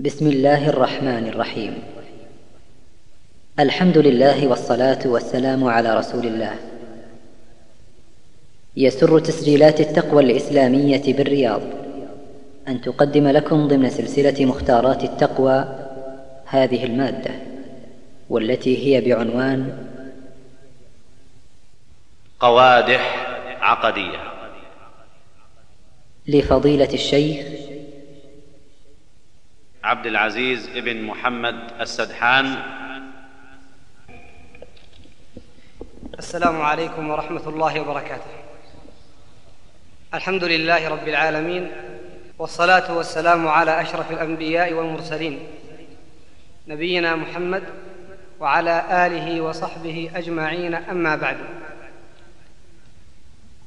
بسم الله الرحمن الرحيم. الحمد لله والصلاة والسلام على رسول الله. يسر تسجيلات التقوى الإسلامية بالرياض. أن تقدم لكم ضمن سلسلة مختارات التقوى هذه المادة والتي هي بعنوان قوادح عقدية. لفضيلة الشيخ عبد العزيز ابن محمد السدحان. السلام عليكم ورحمة الله وبركاته. الحمد لله رب العالمين والصلاة والسلام على أشرف الأنبياء والمرسلين نبينا محمد وعلى آله وصحبه أجمعين أما بعد.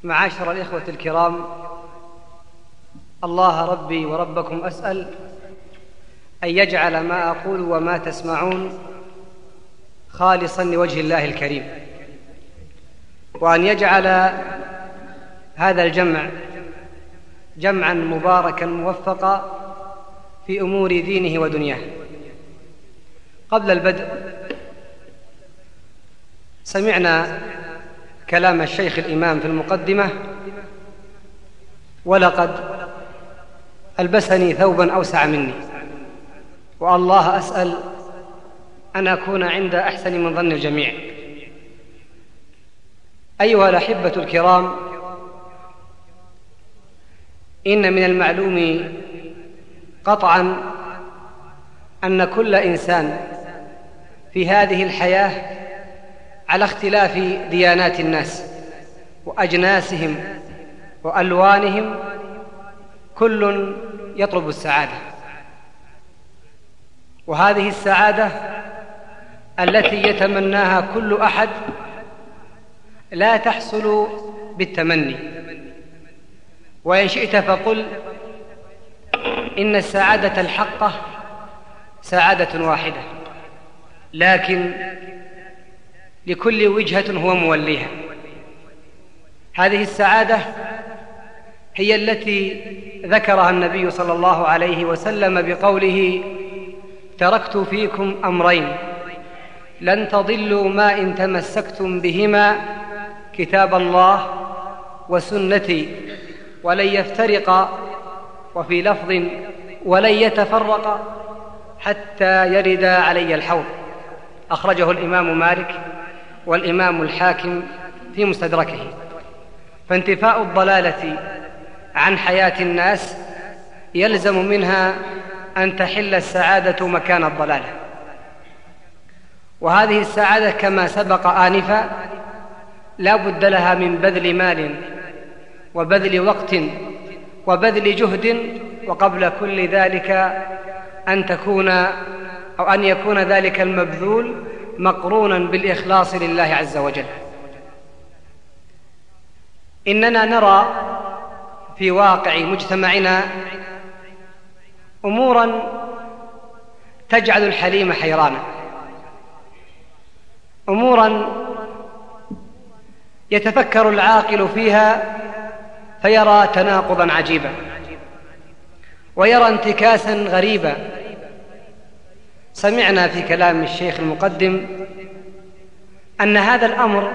معاشر الإخوة الكرام الله ربي وربكم أسأل أن يجعل ما أقول وما تسمعون خالصا لوجه الله الكريم وأن يجعل هذا الجمع جمعا مباركا موفقا في أمور دينه ودنياه. قبل البدء سمعنا كلام الشيخ الإمام في المقدمة ولقد ألبسني ثوبا أوسع مني. والله أسأل أن أكون عند أحسن من ظن الجميع. أيها الأحبة الكرام إن من المعلوم قطعا أن كل إنسان في هذه الحياة على اختلاف ديانات الناس وأجناسهم وألوانهم كل يطلب السعادة. وهذه السعادة التي يتمناها كل أحد لا تحصل بالتمني. وإن شئت فقل إن السعادة الحقه سعادة واحدة لكن لكل وجهة هو موليها. هذه السعادة هي التي ذكرها النبي صلى الله عليه وسلم بقوله تركت فيكم أمرين. لن تضلوا ما إن تمسكتم بهما كتاب الله وسنتي ولن يفترقا وفي لفظ ولن يتفرقا حتى يرد علي الحوض. أخرجه الإمام مالك والإمام الحاكم في مستدركه. فانتفاء الضلالة عن حياة الناس يلزم منها أن تحل السعادة مكان الضلالة. وهذه السعادة كما سبق آنفا لا بد لها من بذل مال وبذل وقت وبذل جهد وقبل كل ذلك أن تكون أو أن يكون ذلك المبذول مقرونا بالإخلاص لله عز وجل. إننا نرى في واقع مجتمعنا أمورا تجعل الحليم حيرانا. أمورا يتفكر العاقل فيها فيرى تناقضا عجيبا ويرى انتكاسا غريبا. سمعنا في كلام الشيخ المقدم أن هذا الأمر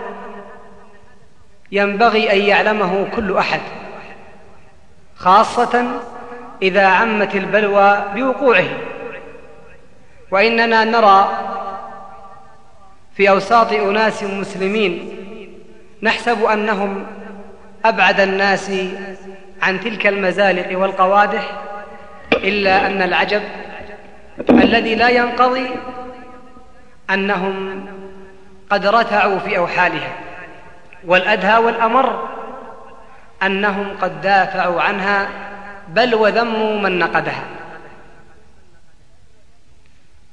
ينبغي أن يعلمه كل أحد خاصة إذا عمت البلوى بوقوعه. وإننا نرى في أوساط أناس مسلمين نحسب أنهم أبعد الناس عن تلك المزالق والقوادح إلا أن العجب الذي لا ينقضي أنهم قد رتعوا في أوحالها. والأدهى والأمر أنهم قد دافعوا عنها بل وذموا من نقدها.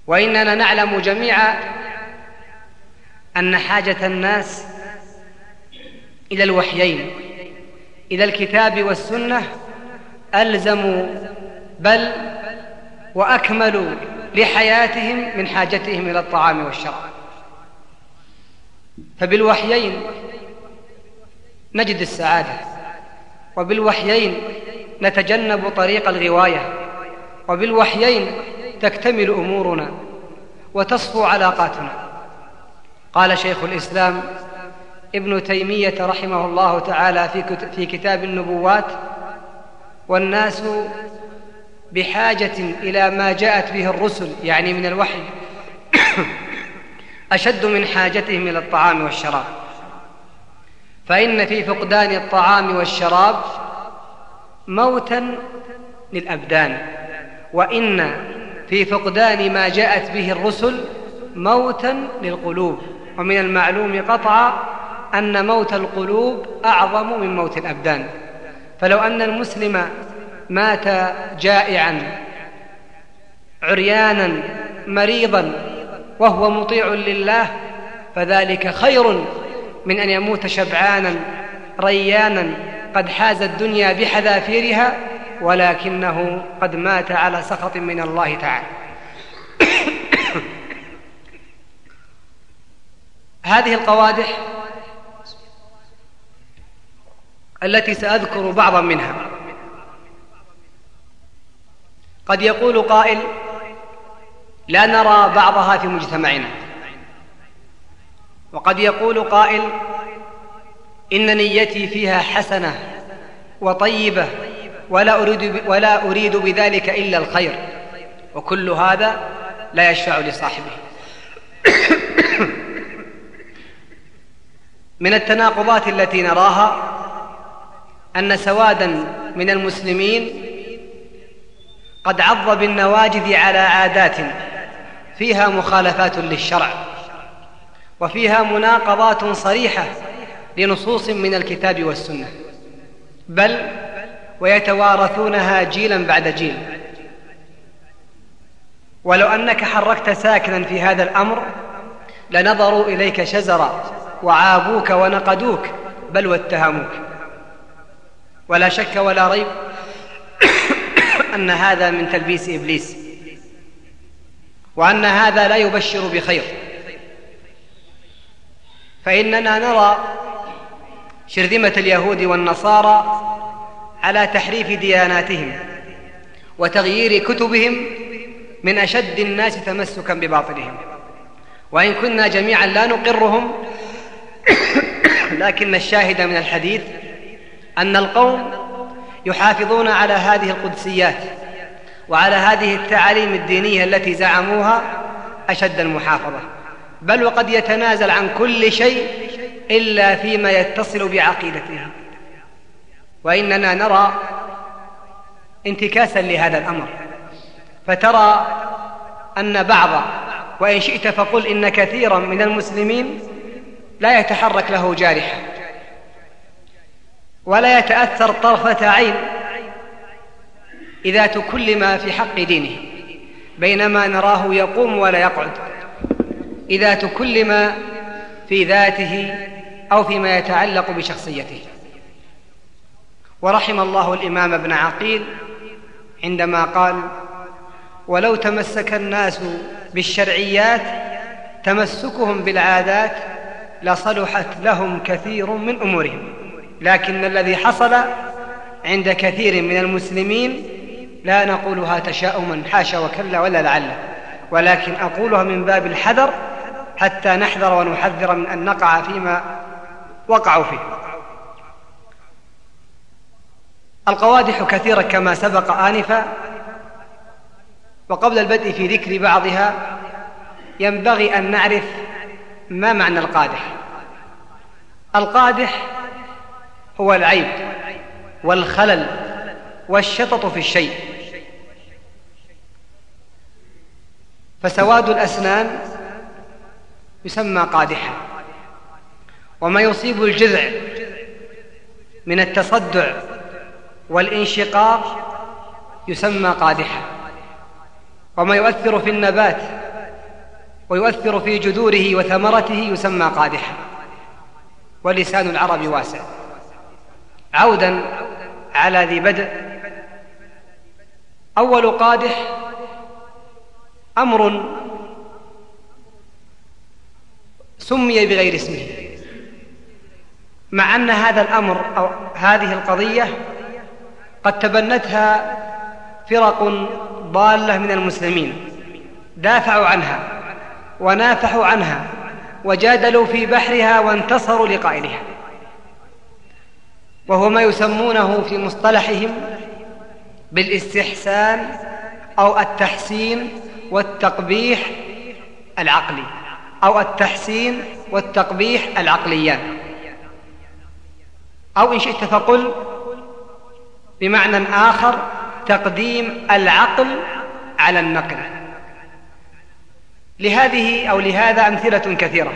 وإننا نعلم جميعا أن حاجة الناس إلى الوحيين إلى الكتاب والسنة الزم بل واكمل لحياتهم من حاجتهم إلى الطعام والشراب. فبالوحيين نجد السعادة وبالوحيين نتجنب طريق الغواية وبالوحيين تكتمل أمورنا وتصفو علاقاتنا. قال شيخ الإسلام ابن تيمية رحمه الله تعالى في كتاب النبوات والناس بحاجة إلى ما جاءت به الرسل يعني من الوحي أشد من حاجتهم إلى الطعام والشراب. فإن في فقدان الطعام والشراب موتا للأبدان. وإن في فقدان ما جاءت به الرسل موتا للقلوب. ومن المعلوم قطعا أن موت القلوب أعظم من موت الأبدان. فلو أن المسلم مات جائعا عريانا مريضا وهو مطيع لله فذلك خير من أن يموت شبعانا ريانا قد حاز الدنيا بحذافيرها ولكنه قد مات على سخط من الله تعالى. هذه القوادح التي سأذكر بعضا منها. قد يقول قائل لا نرى بعضها في مجتمعنا. وقد يقول قائل إن نيتي فيها حسنة وطيبة ولا أريد ولا أريد بذلك إلا الخير. وكل هذا لا يشفع لصاحبه. من التناقضات التي نراها أن سوادا من المسلمين قد عض بالنواجذ على عادات فيها مخالفات للشرع وفيها مناقضات صريحة لنصوص من الكتاب والسنة. بل ويتوارثونها جيلا بعد جيل. ولو أنك حركت ساكنا في هذا الأمر لنظروا إليك شزرا وعابوك ونقدوك بل واتهموك. ولا شك ولا ريب أن هذا من تلبيس إبليس وأن هذا لا يبشر بخير. فإننا نرى شرذمة اليهود والنصارى على تحريف دياناتهم وتغيير كتبهم من أشد الناس تمسكا بباطلهم. وإن كنا جميعا لا نقرهم لكن الشاهد من الحديث أن القوم يحافظون على هذه القدسيات وعلى هذه التعاليم الدينية التي زعموها أشد المحافظة. بل وقد يتنازل عن كل شيء إلا فيما يتصل بعقيدته وإننا نرى انتكاسا لهذا الأمر. فترى أن بعض وإن شئت فقل إن كثيرا من المسلمين لا يتحرك له جارحة. ولا يتأثر طرفة عين اذا تكلم في حق دينه. بينما نراه يقوم ولا يقعد. اذا تكلم في ذاته أو فيما يتعلق بشخصيته. ورحم الله الإمام ابن عقيل عندما قال ولو تمسك الناس بالشرعيات تمسكهم بالعادات لصلحت لهم كثير من أمورهم. لكن الذي حصل عند كثير من المسلمين لا نقولها تشاؤما حاشا وكلا ولا لعل. ولكن أقولها من باب الحذر حتى نحذر ونحذر من أن نقع فيما وقعوا فيه. القوادح كثيرة كما سبق آنفا وقبل البدء في ذكر بعضها ينبغي أن نعرف ما معنى القادح. القادح هو العيب والخلل والشطط في الشيء. فسواد الأسنان يسمى قادحا. وما يصيب الجذع من التصدع والانشقاق يسمى قادحا. وما يؤثر في النبات ويؤثر في جذوره وثمرته يسمى قادحا. ولسان العرب واسع. عودا على ذي بدء. أول قادح أمر سمي بغير اسمه. مع أن هذا الأمر أو هذه القضية قد تبنتها فرق ضالة من المسلمين. دافعوا عنها ونافحوا عنها وجادلوا في بحرها وانتصروا لقائلها. وهو ما يسمونه في مصطلحهم بالإستحسان أو التحسين والتقبيح العقلي أو التحسين والتقبيح العقليان. أو إن شئت فقل بمعنى آخر تقديم العقل على النقل. لهذه أو لهذا أمثلة كثيرة.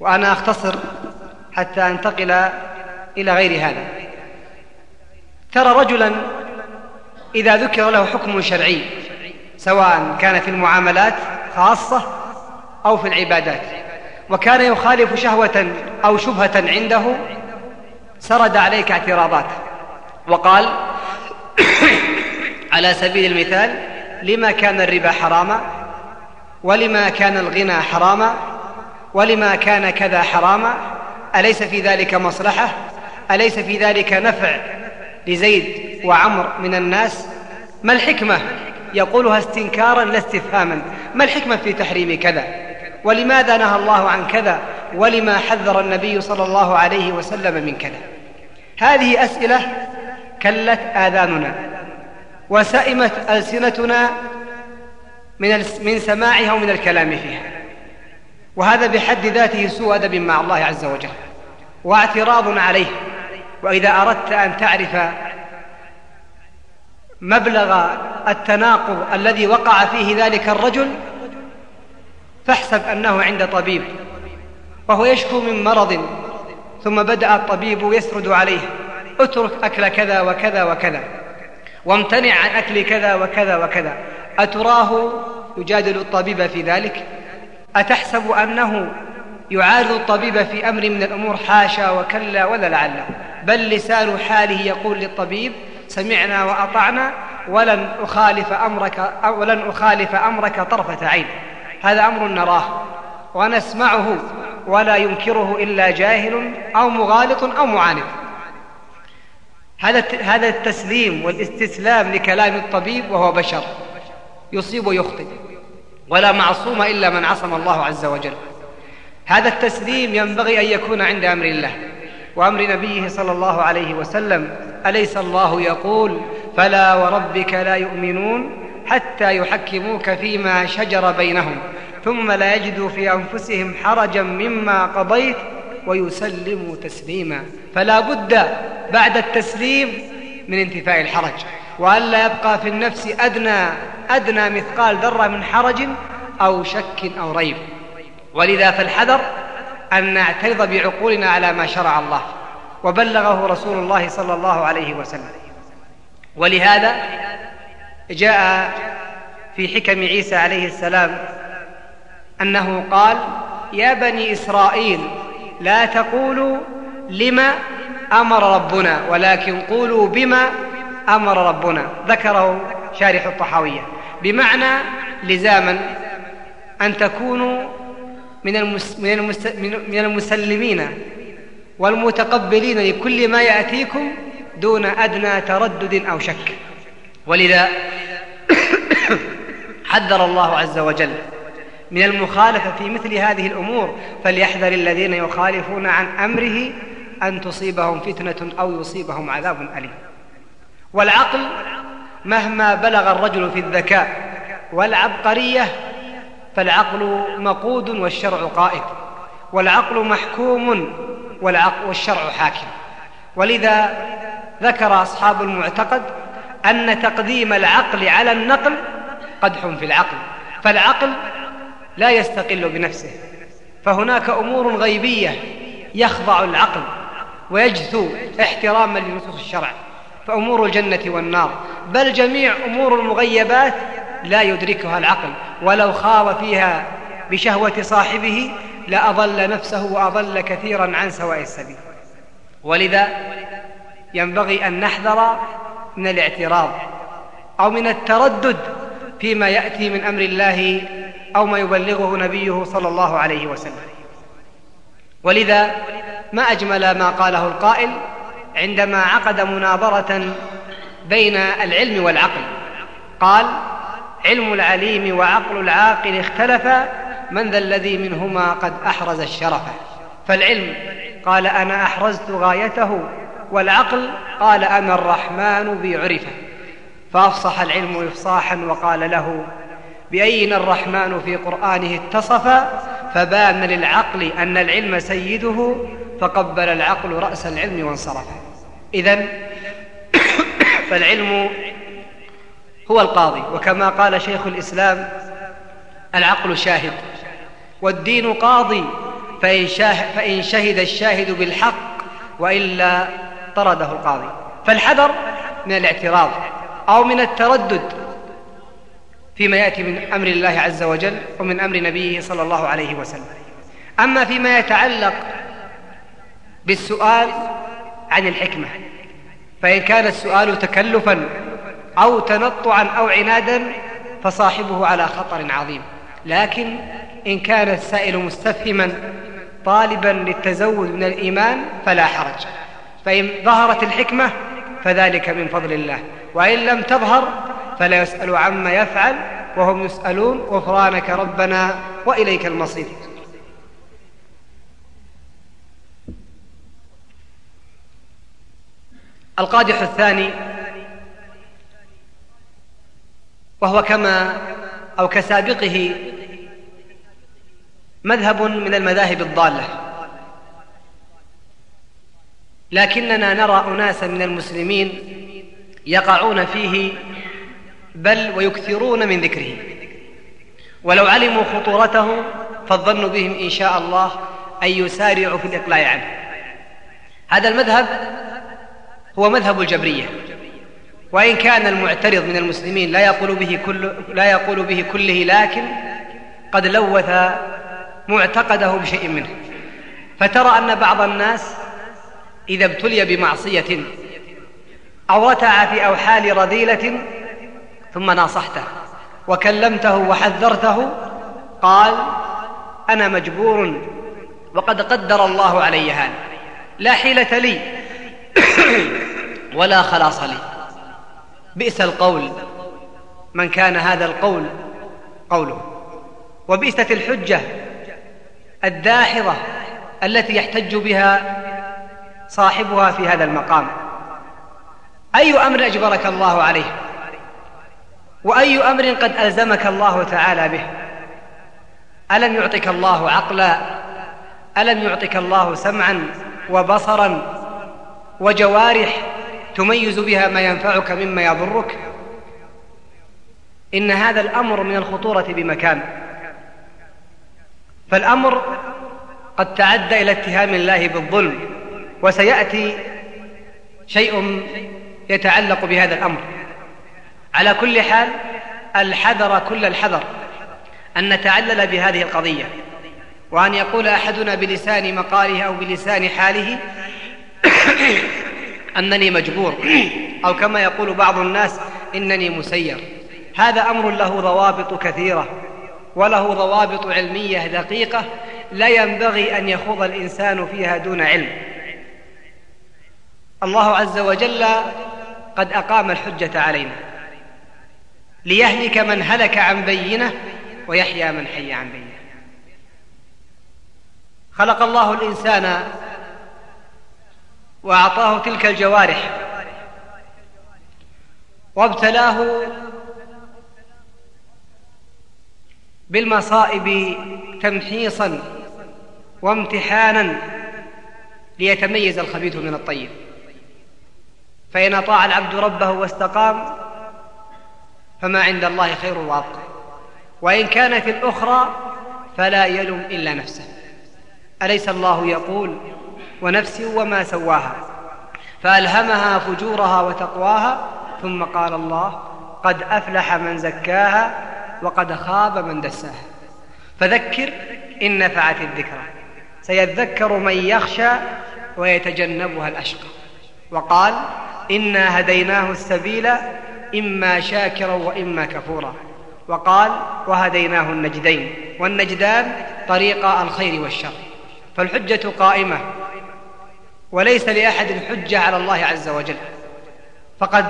وأنا أختصر حتى أنتقل إلى غير هذا. ترى رجلا إذا ذكر له حكم شرعي سواء كان في المعاملات خاصة أو في العبادات وكان يخالف شهوة أو شبهة عنده سرد عليك اعتراضات. وقال على سبيل المثال لما كان الربا حراما ولما كان الغنى حراما ولما كان كذا حراما أليس في ذلك مصلحة؟ أليس في ذلك نفع لزيد وعمر من الناس؟ ما الحكمة؟ يقولها استنكارا لا استفهاما. ما الحكمة في تحريم كذا؟ ولماذا نهى الله عن كذا؟ ولما حذر النبي صلى الله عليه وسلم من كذا هذه أسئلة كلت آذاننا وسئمت ألسنتنا من من سماعها ومن الكلام فيها. وهذا بحد ذاته سوء أدب مع الله عز وجل واعتراض عليه. وإذا أردت أن تعرف مبلغ التناقض الذي وقع فيه ذلك الرجل فاحسب أنه عند طبيب. وهو يشكو من مرض ثم بدأ الطبيب يسرد عليه اترك أكل كذا وكذا وكذا وامتنع عن أكل كذا وكذا وكذا. أتراه يجادل الطبيب في ذلك؟ أتحسب أنه يعارض الطبيب في أمر من الأمور حاشا وكلا ولا لعله؟ بل لسان حاله يقول للطبيب سمعنا وأطعنا ولن أخالف أمرك ولن أخالف أمرك طرفة عين. هذا أمر نراه ونسمعه. ولا ينكره إلا جاهل أو مغالط أو معاند. هذا هذا التسليم والاستسلام لكلام الطبيب وهو بشر. يصيب ويخطئ. ولا معصوم إلا من عصم الله عز وجل. هذا التسليم ينبغي أن يكون عند أمر الله وأمر نبيه صلى الله عليه وسلم. أليس الله يقول فلا وربك لا يؤمنون حتى يحكموك فيما شجر بينهم ثم لا يجدوا في أنفسهم حرجا مما قضيت ويسلموا تسليما. فلا بد بعد التسليم من انتفاء الحرج. والا يبقى في النفس أدنى أدنى مثقال ذرة من حرج أو شك أو ريب. ولذا فالحذر أن نعترض بعقولنا على ما شرع الله. وبلغه رسول الله صلى الله عليه وسلم. ولهذا جاء في حكم عيسى عليه السلام أنه قال يا بني إسرائيل لا تقولوا لما أمر ربنا ولكن قولوا بما أمر ربنا. ذكره شارح الطحاوية. بمعنى لزاما أن تكونوا من من المس من المسلمين والمتقبلين لكل ما يأتيكم دون أدنى تردد أو شك. ولذا حذر الله عز وجل من المخالفة في مثل هذه الأمور فليحذر الذين يخالفون عن أمره أن تصيبهم فتنة أو يصيبهم عذاب أليم. والعقل مهما بلغ الرجل في الذكاء والعبقرية فالعقل مقود والشرع قائد والعقل محكوم والشرع حاكم. ولذا ذكر أصحاب المعتقد أن تقديم العقل على النقل قدح في العقل فالعقل لا يستقل بنفسه. فهناك أمور غيبية يخضع العقل ويجثو احتراما لنصوص الشرع فأمور الجنة والنار. بل جميع أمور المغيبات لا يدركها العقل ولو خاض فيها بشهوة صاحبه لأضل نفسه وأضل كثيرا عن سواء السبيل. ولذا ينبغي أن نحذر من الاعتراض أو من التردد فيما يأتي من أمر الله أو ما يبلغه نبيه صلى الله عليه وسلم. ولذا ما أجمل ما قاله القائل عندما عقد مناظرة بين العلم والعقل. قال علم العليم وعقل العاقل اختلفا من ذا الذي منهما قد أحرز الشرف فالعلم قال أنا أحرزت غايته والعقل قال أنا الرحمن بي فأفصح العلم افصاحا وقال له بأين الرحمن في قرآنه اتصف فبان للعقل أن العلم سيده فقبل العقل رأس العلم وانصرف. اذا فالعلم هو القاضي وكما قال شيخ الإسلام العقل شاهد والدين قاضي فإن, فإن شهد الشاهد بالحق وإلا طرده القاضي. فالحذر من الاعتراض أو من التردد فيما يأتي من أمر الله عز وجل ومن أمر نبيه صلى الله عليه وسلم. أما فيما يتعلق بالسؤال عن الحكمة فإن كان السؤال تكلفا أو تنطعا أو عنادا فصاحبه على خطر عظيم. لكن إن كان السائل مستفهما طالبا للتزود من الإيمان فلا حرج. فإن ظهرت الحكمة فذلك من فضل الله وإن لم تظهر فلا يسأل عما يفعل وهم يسألون غفرانك ربنا وإليك المصير. القادح الثاني وهو كما أو كسابقه مذهب من المذاهب الضالة. لكننا نرى أناسا من المسلمين يقعون فيه بل ويكثرون من ذكره. ولو علموا خطورته فالظن بهم إن شاء الله أن يسارعوا في الإقلاع عنه. هذا المذهب هو مذهب الجبرية. وإن كان المعترض من المسلمين لا يقول به كل لا يقول به كله لكن قد لوث معتقده بشيء منه. فترى أن بعض الناس إذا ابتلي بمعصية أو رتع في أوحال رذيلة ثم ناصحته وكلمته وحذرته قال أنا مجبور وقد قدر الله علي هذا لا حيلة لي ولا خلاص لي. بئس القول من كان هذا القول قوله. وبئست الحجة الداحضة التي يحتج بها صاحبها في هذا المقام. أي أمر أجبرك الله عليه؟ وأي أمر قد ألزمك الله تعالى به؟ ألم يعطك الله عقلا؟ ألم يعطك الله سمعا وبصرا وجوارح تميز بها ما ينفعك مما يضرك؟ إن هذا الأمر من الخطورة بمكان. فالأمر قد تعدى إلى اتهام الله بالظلم وسيأتي شيء يتعلق بهذا الأمر. على كل حال الحذر كل الحذر أن نتعلل بهذه القضية. وأن يقول أحدنا بلسان مقاله أو بلسان حاله أنني مجبور. أو كما يقول بعض الناس إنني مسير. هذا أمر له ضوابط كثيرة وله ضوابط علمية دقيقة لا ينبغي أن يخوض الإنسان فيها دون علم. الله عز وجل قد أقام الحجة علينا. ليهلك من هلك عن بينة ويحيى من حي عن بينة. خلق الله الإنسان وأعطاه تلك الجوارح وابتلاه بالمصائب تمحيصا وامتحانا ليتميز الخبيث من الطيب. فإن أطاع العبد ربه واستقام فما عند الله خير وأبقى. وإن كانت الأخرى فلا يلم إلا نفسه. أليس الله يقول ونفس وما سواها؟ فألهمها فجورها وتقواها ثم قال الله قد أفلح من زكاها وقد خاب من دساها. فذكر إن نفعت الذكرى. سيذكر من يخشى ويتجنبها الأشقى. وقال إنا هديناه السبيل إما شاكرا وإما كفورا. وقال وهديناه النجدين. والنجدان طريق الخير والشر. فالحجة قائمة. وليس لأحد حجة على الله عز وجل. فقد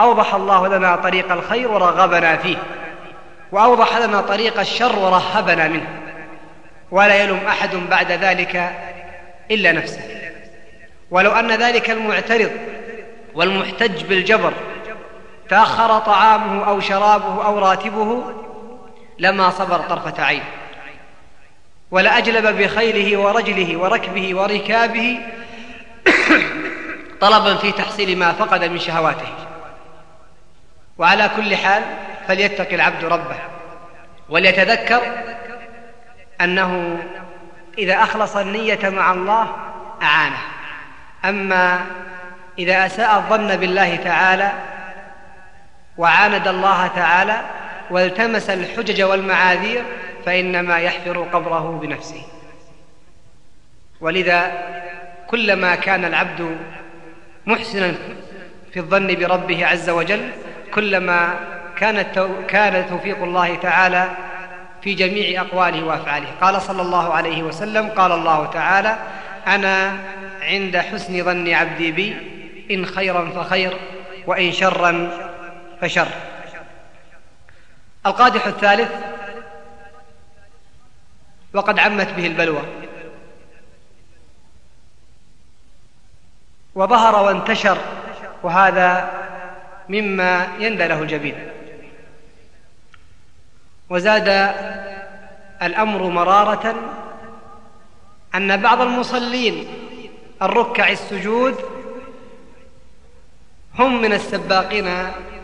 أوضح الله لنا طريق الخير ورغبنا فيه. وأوضح لنا طريق الشر ورهبنا منه. ولا يلوم أحد بعد ذلك إلا نفسه. ولو أن ذلك المعترض والمحتج بالجبر تأخر طعامه أو شرابه أو راتبه لما صبر طرفة عين. ولأجلب بخيله ورجله وركبه وركابه طلبا في تحصيل ما فقد من شهواته. وعلى كل حال فليتق العبد ربه وليتذكر أنه إذا أخلص النية مع الله أعانه. أما إذا أساء الظن بالله تعالى وعاند الله تعالى والتمس الحجج والمعاذير فإنما يحفر قبره بنفسه. ولذا كلما كان العبد محسنا في الظن بربه عز وجل كلما كان توفيق الله تعالى في جميع أقواله وأفعاله. قال صلى الله عليه وسلم قال الله تعالى أنا عند حسن ظن عبدي بي إن خيرا فخير وإن شرا فشر. القادح الثالث وقد عمت به البلوى. وظهر وانتشر وهذا مما يندى له الجبين. وزاد الأمر مرارة أن بعض المصلين الركع السجود هم من السباقين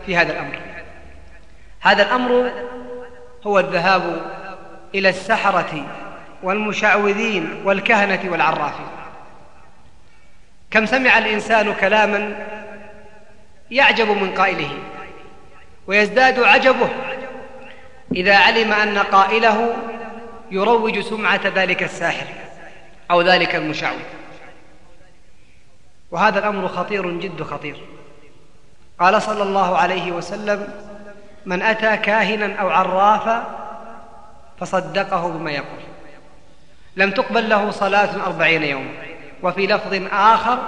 في هذا الأمر. هذا الأمر هو الذهاب إلى السحرة والمشعوذين والكهنة والعرافين كم سمع الإنسان كلاما يعجب من قائله ويزداد عجبه إذا علم أن قائله يروج سمعة ذلك الساحر أو ذلك المشعوذ. وهذا الأمر خطير جد خطير. قال صلى الله عليه وسلم من أتى كاهنا أو عرافا فصدقه بما يقول. لم تقبل له صلاة أربعين يوما وفي لفظ آخر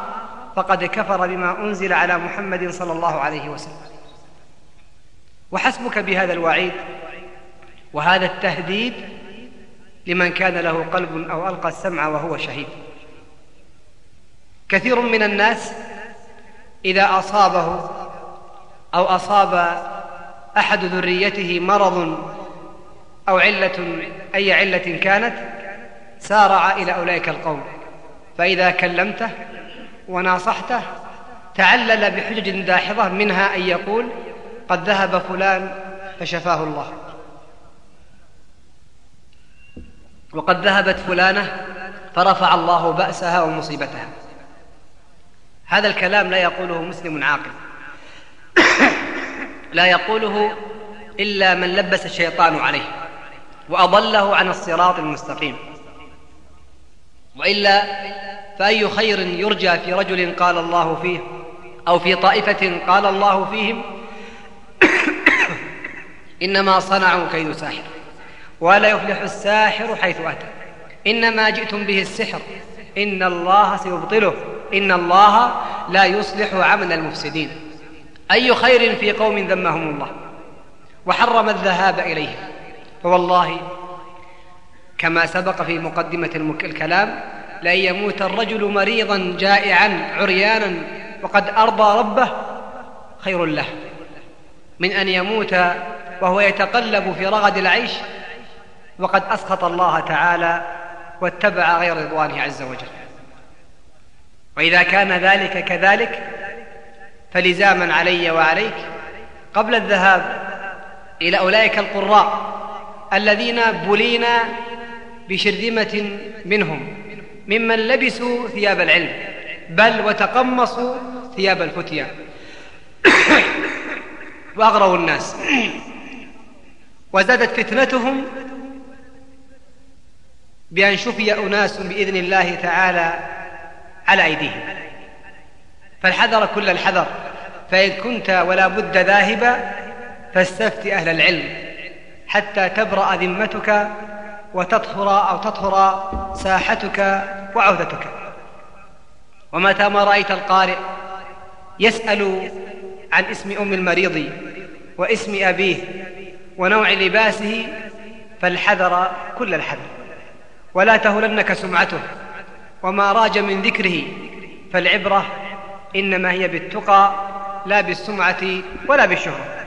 فقد كفر بما أنزل على محمد صلى الله عليه وسلم. وحسبك بهذا الوعيد وهذا التهديد لمن كان له قلب أو ألقى السمع وهو شهيد. كثير من الناس إذا أصابه أو أصاب أحد ذريته مرض أو علة أي علة كانت سارع إلى أولئك القوم. فإذا كلمته وناصحته تعلل بحجج داحضة منها أن يقول قد ذهب فلان فشفاه الله. وقد ذهبت فلانة فرفع الله بأسها ومصيبتها. هذا الكلام لا يقوله مسلم عاقل. لا يقوله إلا من لبس الشيطان عليه وأضله عن الصراط المستقيم. وإلا فأي خير يرجى في رجل قال الله فيه أو في طائفة قال الله فيهم؟ إنما صنعوا كيد ساحر ولا يفلح الساحر حيث أتى. إنما جئتم به السحر. إن الله سيبطله. إن الله لا يصلح عمل المفسدين. أي خير في قوم ذمهم الله وحرم الذهاب إليهم فوالله كما سبق في مقدمة الكلام لأن يموت الرجل مريضا جائعا عريانا وقد أرضى ربه خير له من أن يموت وهو يتقلب في رغد العيش وقد أسخط الله تعالى واتبع غير رضوانه عز وجل وإذا كان ذلك كذلك فلزاما علي وعليك قبل الذهاب إلى أولئك القراء الذين بلينا بشرذمة منهم ممن لبسوا ثياب العلم بل وتقمصوا ثياب الفتيا وأغروا الناس. وزادت فتنتهم بأن شفي أناس بإذن الله تعالى على أيديهم. فالحذر كل الحذر. فإن كنت ولا بد ذاهبا فاستفت أهل العلم حتى تبرأ ذمتك وتطهر أو تطهر ساحتك وعودتك ومتى ما رأيت القارئ يسأل عن اسم أم المريض واسم أبيه ونوع لباسه فالحذر كل الحذر. ولا تهلنك سمعته. وما راج من ذكره فالعبرة إنما هي بالتقى لا بالسمعة ولا بالشهرة.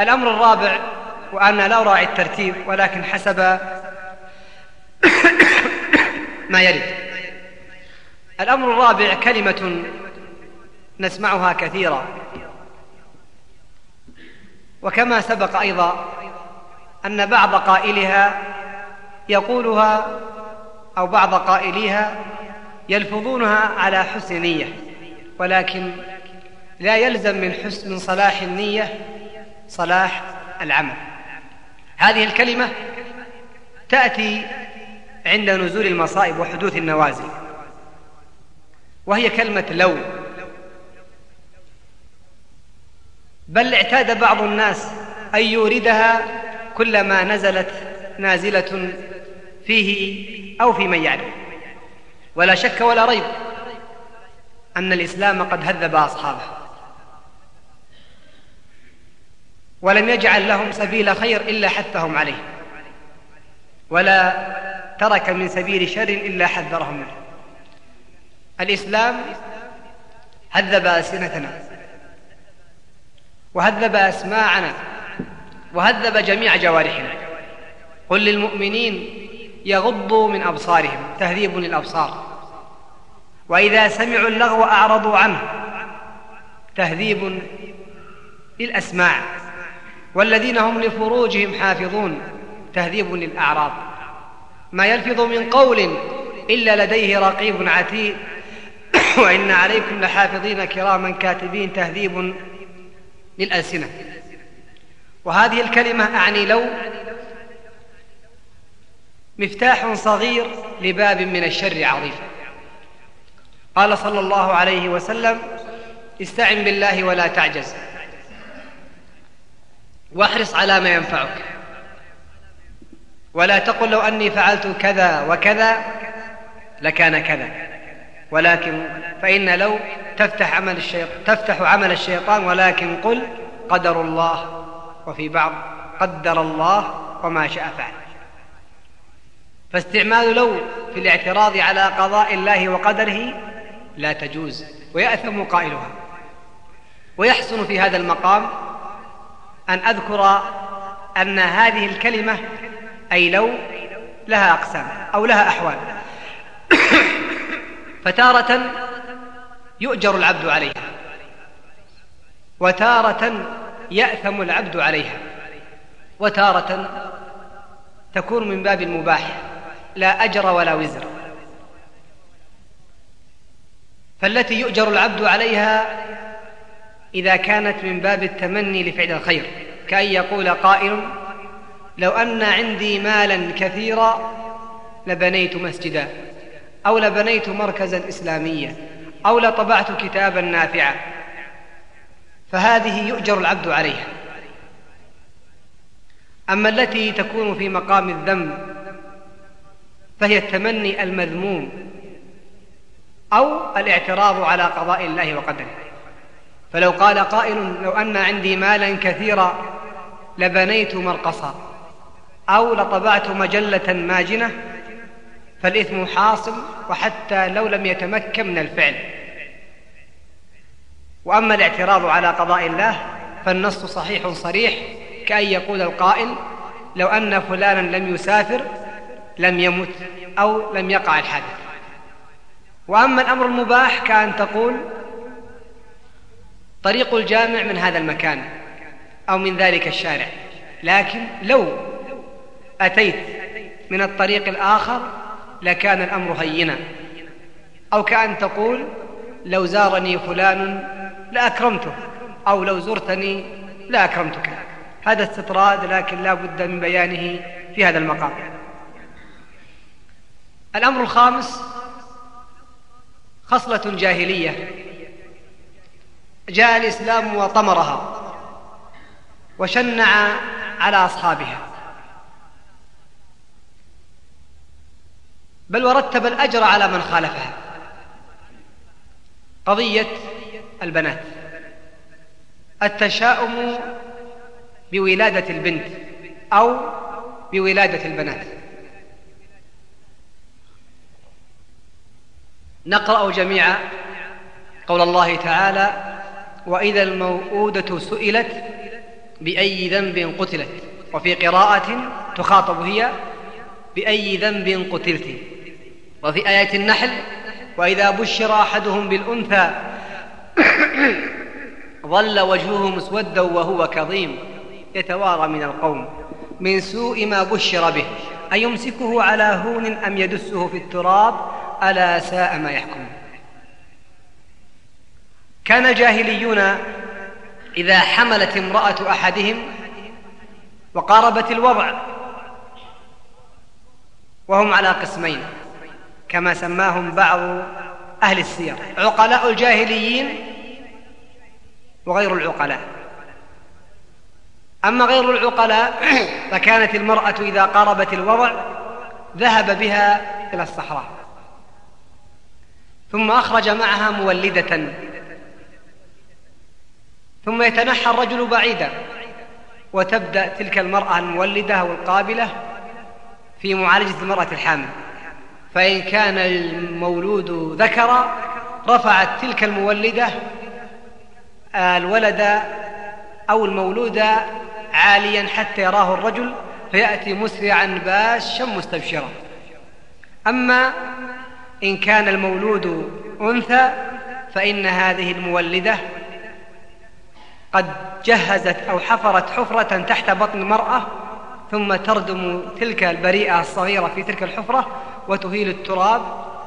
الأمر الرابع وأنا لا أراعي الترتيب ولكن حسب ما يرد الأمر الرابع كلمة نسمعها كثيرا. وكما سبق أيضا أن بعض قائلها يقولها أو بعض قائليها يلفظونها على حسن نية ولكن لا يلزم من حسن من صلاح النية صلاح العمل. هذه الكلمة تأتي عند نزول المصائب وحدوث النوازل وهي كلمة لو. بل اعتاد بعض الناس أن يوردها كلما نزلت نازلة فيه أو في من يعرف ولا شك ولا ريب أن الإسلام قد هذب أصحابه. ولم يجعل لهم سبيل خير إلا حثهم عليه. ولا ترك من سبيل شر إلا حذرهم منه. الإسلام هذب ألسنتنا وهذب أسماعنا وهذب جميع جوارحنا. قل للمؤمنين يغضوا من أبصارهم تهذيب للأبصار. وإذا سمعوا اللغو أعرضوا عنه. تهذيب للأسماع. والذين هم لفروجهم حافظون. تهذيب للأعراض. ما يلفظ من قول إلا لديه رقيب عتيد. وإن عليكم لحافظين كراما كاتبين. تهذيب للألسنة. وهذه الكلمة أعني لو مفتاح صغير لباب من الشر عظيم. قال صلى الله عليه وسلم استعن بالله ولا تعجز. واحرص على ما ينفعك. ولا تقل لو أني فعلت كذا وكذا لكان كذا. ولكن فإن لو تفتح عمل الشيطان تفتح عمل الشيطان ولكن قل قدر الله وفي بعض قدر الله وما شاء فعل. فاستعمال لو في الاعتراض على قضاء الله وقدره لا تجوز ويأثم قائلها. ويحسن في هذا المقام أن أذكر أن هذه الكلمة أي لو لها أقسام أو لها أحوال. فتارة يؤجر العبد عليها وتارة يأثم العبد عليها وتارة تكون من باب المباح لا أجر ولا وزر. فالتي يؤجر العبد عليها إذا كانت من باب التمني لفعل الخير كأن يقول قائل لو أن عندي مالا كثيرا لبنيت مسجدا أو لبنيت مركزا إسلاميا أو لطبعت كتابا نافعا. فهذه يؤجر العبد عليها. أما التي تكون في مقام الذنب فهي التمني المذموم. أو الاعتراض على قضاء الله وقدره. فلو قال قائل لو أن عندي مالا كثيرا لبنيت مرقصا أو لطبعت مجلة ماجنة فالإثم حاصل وحتى لو لم يتمكن من الفعل. وأما الاعتراض على قضاء الله فالنص صحيح صريح كأن يقول القائل لو أن فلانا لم يسافر لم يمت أو لم يقع الحادث. وأما الأمر المباح كأن تقول طريق الجامع من هذا المكان أو من ذلك الشارع. لكن لو أتيت من الطريق الآخر لكان الأمر هينا. أو كأن تقول لو زارني فلان لأكرمته أو لو زرتني لأكرمتك. هذا استطراد لكن لا بد من بيانه في هذا المقام. الأمر الخامس خصلة جاهلية جاء الإسلام وطمرها وشنع على أصحابها. بل ورتب الأجر على من خالفها. قضية البنات. التشاؤم بولادة البنت أو بولادة البنات. نقرأ جميعا قول الله تعالى وإذا الموءودة سئلت بأي ذنب قتلت وفي قراءة تخاطب هي بأي ذنب قتلت. وفي آية النحل وإذا بشر أحدهم بالأنثى ظل وجهه مسودا وهو كظيم يتوارى من القوم. من سوء ما بشر به أيمسكه على هون أم يدسه في التراب؟ ألا ساء ما يحكمون كان الجاهليون إذا حملت امرأة أحدهم وقاربت الوضع وهم على قسمين كما سماهم بعض أهل السير عقلاء الجاهليين وغير العقلاء. أما غير العقلاء فكانت المرأة إذا قاربت الوضع ذهب بها إلى الصحراء. ثم أخرج معها مولدة. ثم يتنحى الرجل بعيدا. وتبدأ تلك المرأة المولدة والقابلة في معالجة المرأة الحامل. فإن كان المولود ذكرا رفعت تلك المولدة الولد أو المولود عاليا حتى يراه الرجل فيأتي مسرعا باشا مستبشرا. أما إن كان المولود أنثى فإن هذه المولدة قد جهزت أو حفرت حفرة تحت بطن المرأة ثم تردم تلك البريئة الصغيرة في تلك الحفرة وتهيل التراب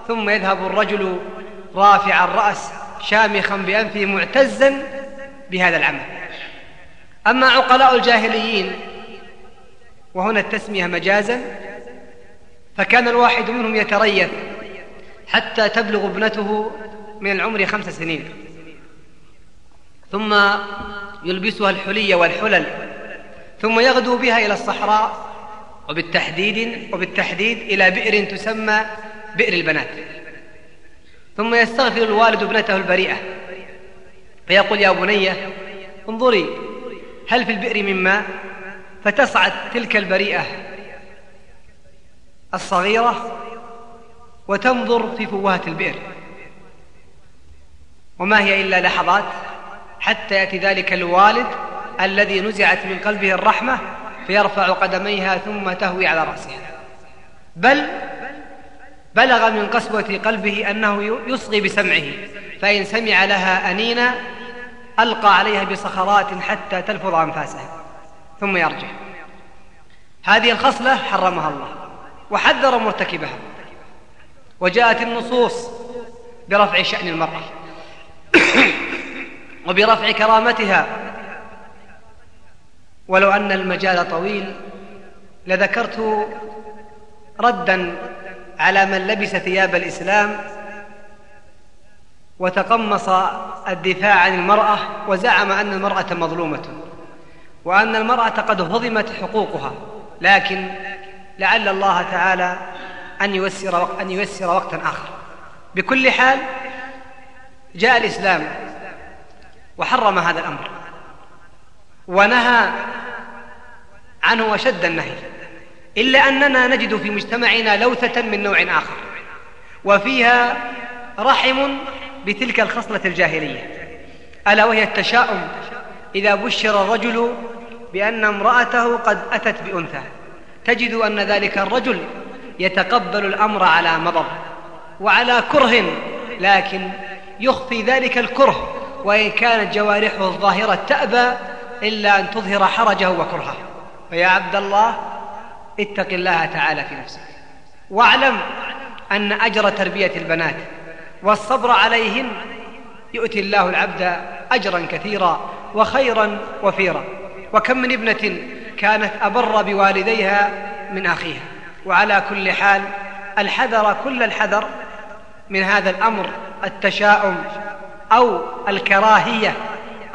ثم يذهب الرجل رافع الرأس شامخا بأنفه معتزا بهذا العمل. أما عقلاء الجاهليين وهنا التسمية مجازا فكان الواحد منهم يتريث حتى تبلغ ابنته من العمر خمس سنين. ثم يلبسها الحلي والحلل ثم يغدو بها إلى الصحراء وبالتحديد وبالتحديد إلى بئر تسمى بئر البنات. ثم يستغفر الوالد ابنته البريئة فيقول يا بني انظري هل في البئر من ماء؟ فتصعد تلك البريئة الصغيرة وتنظر في فوهة البئر. وما هي إلا لحظات حتى يأتي ذلك الوالد الذي نزعت من قلبه الرحمة فيرفع قدميها ثم تهوي على رأسها. بل بلغ من قسوة قلبه أنه يصغي بسمعه فإن سمع لها أنينا ألقى عليها بصخرات حتى تلفظ أنفاسها. ثم يرجع. هذه الخصلة حرمها الله وحذر مرتكبها. وجاءت النصوص برفع شأن المرأة. وبرفع كرامتها. ولو أن المجال طويل لذكرت ردا على من لبس ثياب الإسلام وتقمص الدفاع عن المرأة وزعم أن المرأة مظلومة وأن المرأة قد هضمت حقوقها. لكن لعل الله تعالى أن ييسر وقت أن ييسر وقتا آخر. بكل حال جاء الإسلام وحرم هذا الأمر ونهى عنه وشد النهي إلا أننا نجد في مجتمعنا لوثة من نوع آخر وفيها رحم بتلك الخصلة الجاهلية ألا وهي التشاؤم إذا بشر الرجل بأن امرأته قد أتت بأنثى. تجد أن ذلك الرجل يتقبل الأمر على مضض وعلى كره لكن يخفي ذلك الكره وإن كانت جوارحه الظاهرة تأبى إلا أن تظهر حرجه وكرهه. فيا عبد الله اتق الله تعالى في نفسك. واعلم أن أجر تربية البنات والصبر عليهن يؤتي الله العبد أجرا كثيرا وخيرا وفيرا. وكم من ابنة كانت أبر بوالديها من أخيها. وعلى كل حال الحذر كل الحذر من هذا الأمر التشاؤم أو الكراهية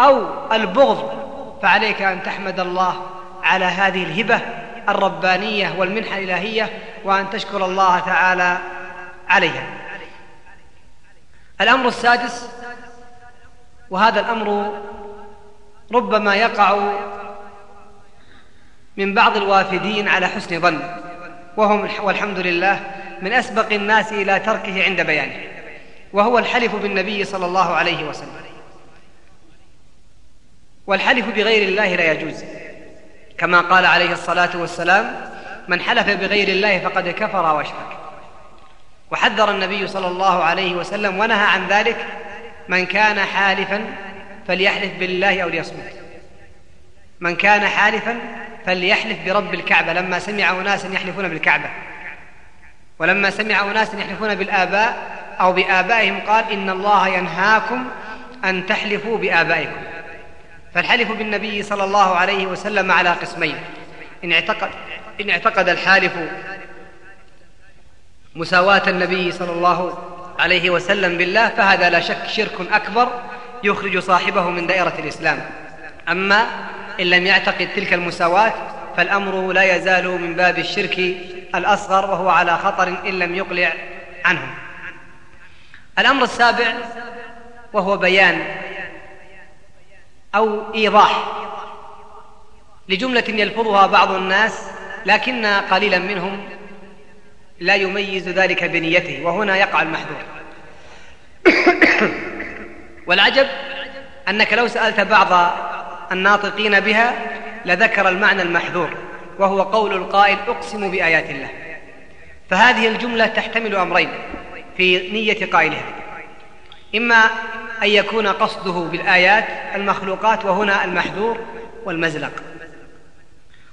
أو البغض فعليك أن تحمد الله على هذه الهبة الربانية والمنحة الإلهية وأن تشكر الله تعالى عليها. الأمر السادس وهذا الأمر ربما يقع من بعض الوافدين على حسن ظن. وهم والحمد لله من أسبق الناس إلى تركه عند بيانه وهو الحلف بالنبي صلى الله عليه وسلم. والحلف بغير الله لا يجوز. كما قال عليه الصلاة والسلام من حلف بغير الله فقد كفر واشرك وحذر النبي صلى الله عليه وسلم ونهى عن ذلك من كان حالفا فليحلف بالله أو ليصمت من كان حالفا فليحلف برب الكعبة. لما سمع أناسا يحلفون بالكعبة. ولما سمع أناسا يحلفون بالآباء أو بآبائهم قال إن الله ينهاكم أن تحلفوا بآبائكم. فالحلف بالنبي صلى الله عليه وسلم على قسمين. إن اعتقد, إن اعتقد الحالف مساواة النبي صلى الله عليه وسلم بالله فهذا لا شك شرك أكبر يخرج صاحبه من دائرة الإسلام. أما إن لم يعتقد تلك المساواة فالأمر لا يزال من باب الشرك الأصغر وهو على خطر إن لم يقلع عنه الأمر السابع وهو بيان أو إيضاح. لجملة يلفظها بعض الناس لكن قليلا منهم لا يميز ذلك بنيته وهنا يقع المحذور. والعجب أنك لو سألت بعض الناطقين بها لذكر المعنى المحذور وهو قول القائل أقسم بآيات الله. فهذه الجملة تحتمل أمرين في نية قائلها. إما أن يكون قصده بالآيات المخلوقات وهنا المحذور والمزلق.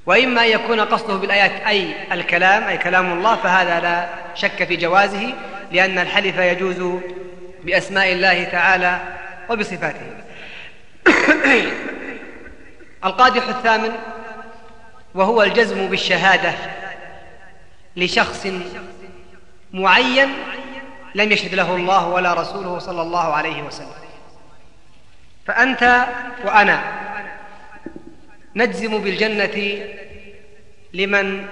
وإما أن يكون قصده بالآيات أي الكلام أي كلام الله فهذا لا شك في جوازه لأن الحلف يجوز بأسماء الله تعالى وبصفاته. القادح الثامن وهو الجزم بالشهادة لشخص معين لم يشهد له الله ولا رسوله صلى الله عليه وسلم. فأنت وأنا نجزم بالجنة لمن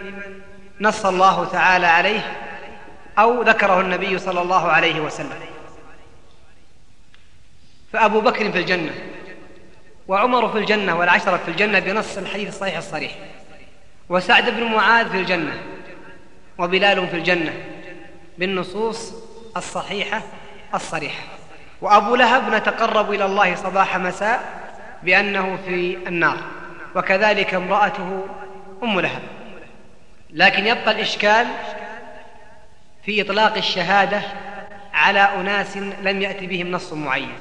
نص الله تعالى عليه أو ذكره النبي صلى الله عليه وسلم. فأبو بكر في الجنة وعمر في الجنة والعشرة في الجنة بنص الحديث الصحيح الصريح. وسعد بن معاذ في الجنة وبلال في الجنة بالنصوص الصحيحة الصريحة. وأبو لهب نتقرب إلى الله صباح مساء بأنه في النار وكذلك امرأته أم لهب. لكن يبقى الإشكال في إطلاق الشهادة على أناس لم يأتي بهم نص معين.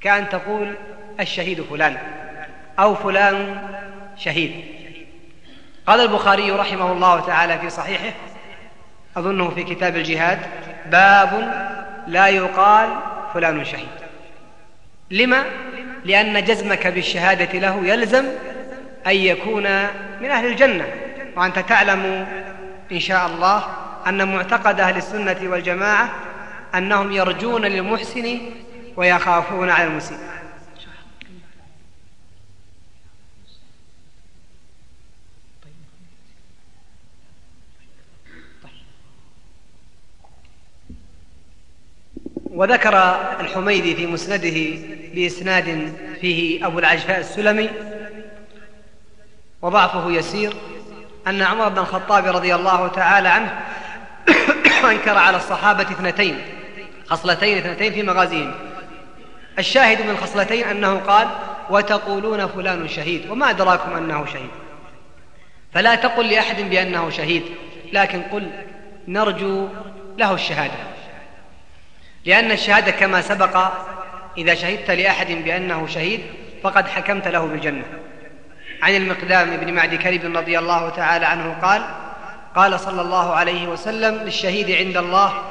كأن تقول الشهيد فلان أو فلان شهيد. قال البخاري رحمه الله تعالى في صحيحه أظنه في كتاب الجهاد باب لا يقال فلان شهيد. لما؟ لأن جزمك بالشهادة له يلزم أن يكون من أهل الجنة. وأنت تعلم إن شاء الله أن معتقد أهل السنة والجماعة أنهم يرجون للمحسن ويخافون على المسيء. وذكر الحميدي في مسنده بإسناد فيه أبو العجفاء السلمي وضعفه يسير أن عمر بن الخطاب رضي الله تعالى عنه أنكر على الصحابة اثنتين خصلتين اثنتين في مغازيهم. الشاهد من الخصلتين أنه قال وتقولون فلان شهيد وما أدراكم أنه شهيد؟ فلا تقل لأحد بأنه شهيد لكن قل نرجو له الشهادة. لأن الشهادة كما سبق إذا شهدت لأحد بأنه شهيد فقد حكمت له بالجنة. عن المقدام بن معد كرب رضي الله تعالى عنه قال قال صلى الله عليه وسلم للشهيد عند الله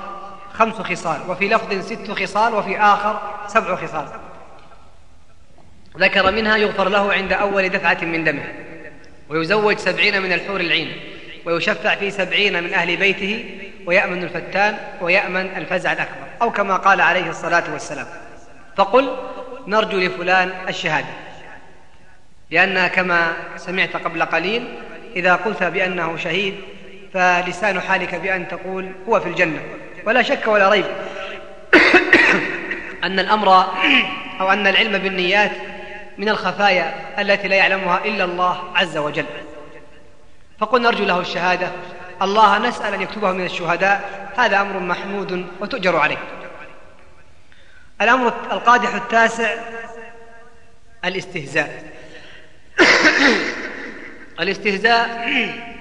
خمس خصال وفي لفظ ست خصال وفي آخر سبع خصال. ذكر منها يغفر له عند أول دفعة من دمه ويزوج سبعين من الحور العين ويشفع في سبعين من أهل بيته ويأمن الفتان ويأمن الفزع الأكبر أو كما قال عليه الصلاة والسلام فقل نرجو لفلان الشهادة لأن كما سمعت قبل قليل إذا قلت بأنه شهيد فلسان حالك بأن تقول هو في الجنة ولا شك ولا ريب أن الأمر أو أن العلم بالنيات من الخفايا التي لا يعلمها إلا الله عز وجل. فقل نرجو له الشهادة الله نسأل أن يكتبه من الشهداء. هذا أمر محمود وتؤجر عليه. الأمر القادح التاسع الاستهزاء. الاستهزاء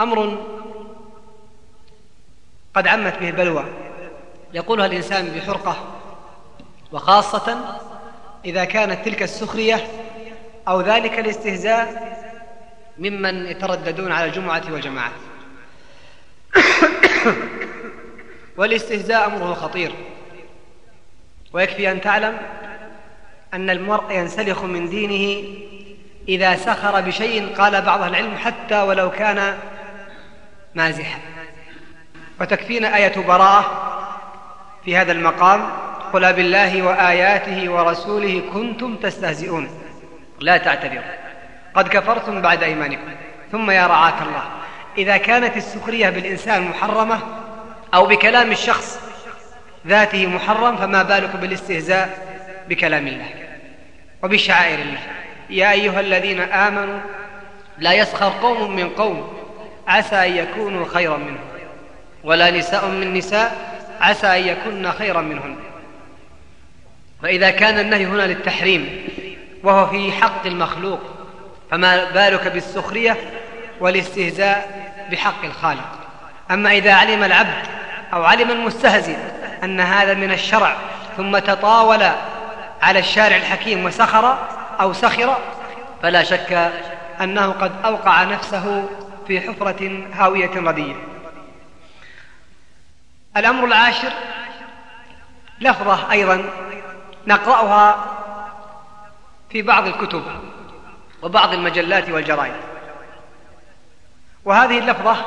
أمر قد عمت به البلوى يقولها الإنسان بحرقة وخاصة إذا كانت تلك السخرية أو ذلك الاستهزاء ممن يترددون على الجمعة والجماعات. والاستهزاء أمره خطير. ويكفي أن تعلم أن المرء ينسلخ من دينه إذا سخر بشيء قال بعض العلم حتى ولو كان مازحا. وتكفينا آية براءة في هذا المقام. قل بالله وآياته ورسوله كنتم تستهزئون. لا تعتذروا. قد كفرتم بعد إيمانكم. ثم يا رعاك الله إذا كانت السخرية بالإنسان محرمة أو بكلام الشخص ذاته محرم فما بالك بالاستهزاء بكلام الله وبشعائر الله. يا أيها الذين آمنوا لا يسخر قوم من قوم عسى أن يكونوا خيرا منهم. ولا نساء من نساء عسى أن يكن خيرا منهن. فإذا كان النهي هنا للتحريم وهو في حق المخلوق فما بالك بالسخرية والاستهزاء بحق الخالق. أما إذا علم العبد أو علم المستهزئ أن هذا من الشرع ثم تطاول على الشارع الحكيم وسخر أو سخر فلا شك أنه قد أوقع نفسه في حفرة هاوية ردية. الأمر العاشر لفظة أيضا نقرأها في بعض الكتب. وبعض المجلات والجرائد. وهذه اللفظة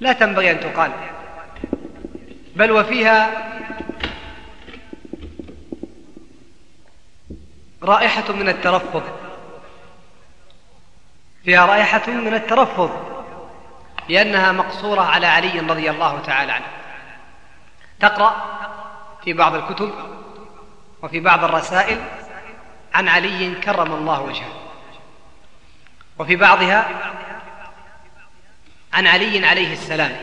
لا تنبغي أن تقال بل وفيها رائحة من الترفض. فيها رائحة من الترفض لأنها مقصورة على علي رضي الله تعالى عنه. تقرأ في بعض الكتب وفي بعض الرسائل عن علي كرم الله وجهه. وفي بعضها عن علي عليه السلام.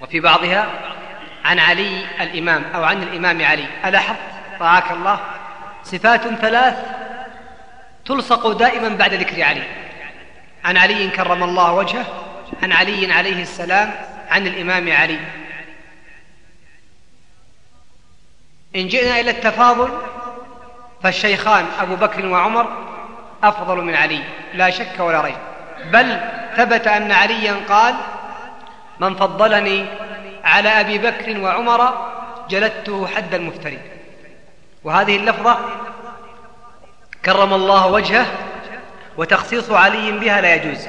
وفي بعضها عن علي الإمام أو عن الإمام علي. ألاحظ؟ رعاك الله. صفات ثلاث تلصق دائما بعد ذكر علي. عن علي كرم الله وجهه. عن علي عليه السلام. عن الإمام علي. إن جئنا إلى التفاضل فالشيخان أبو بكر وعمر أفضل من علي لا شك ولا ريب. بل ثبت أن عليا قال من فضلني على أبي بكر وعمر جلدته حد المفتري وهذه اللفظة كرم الله وجهه وتخصيص علي بها لا يجوز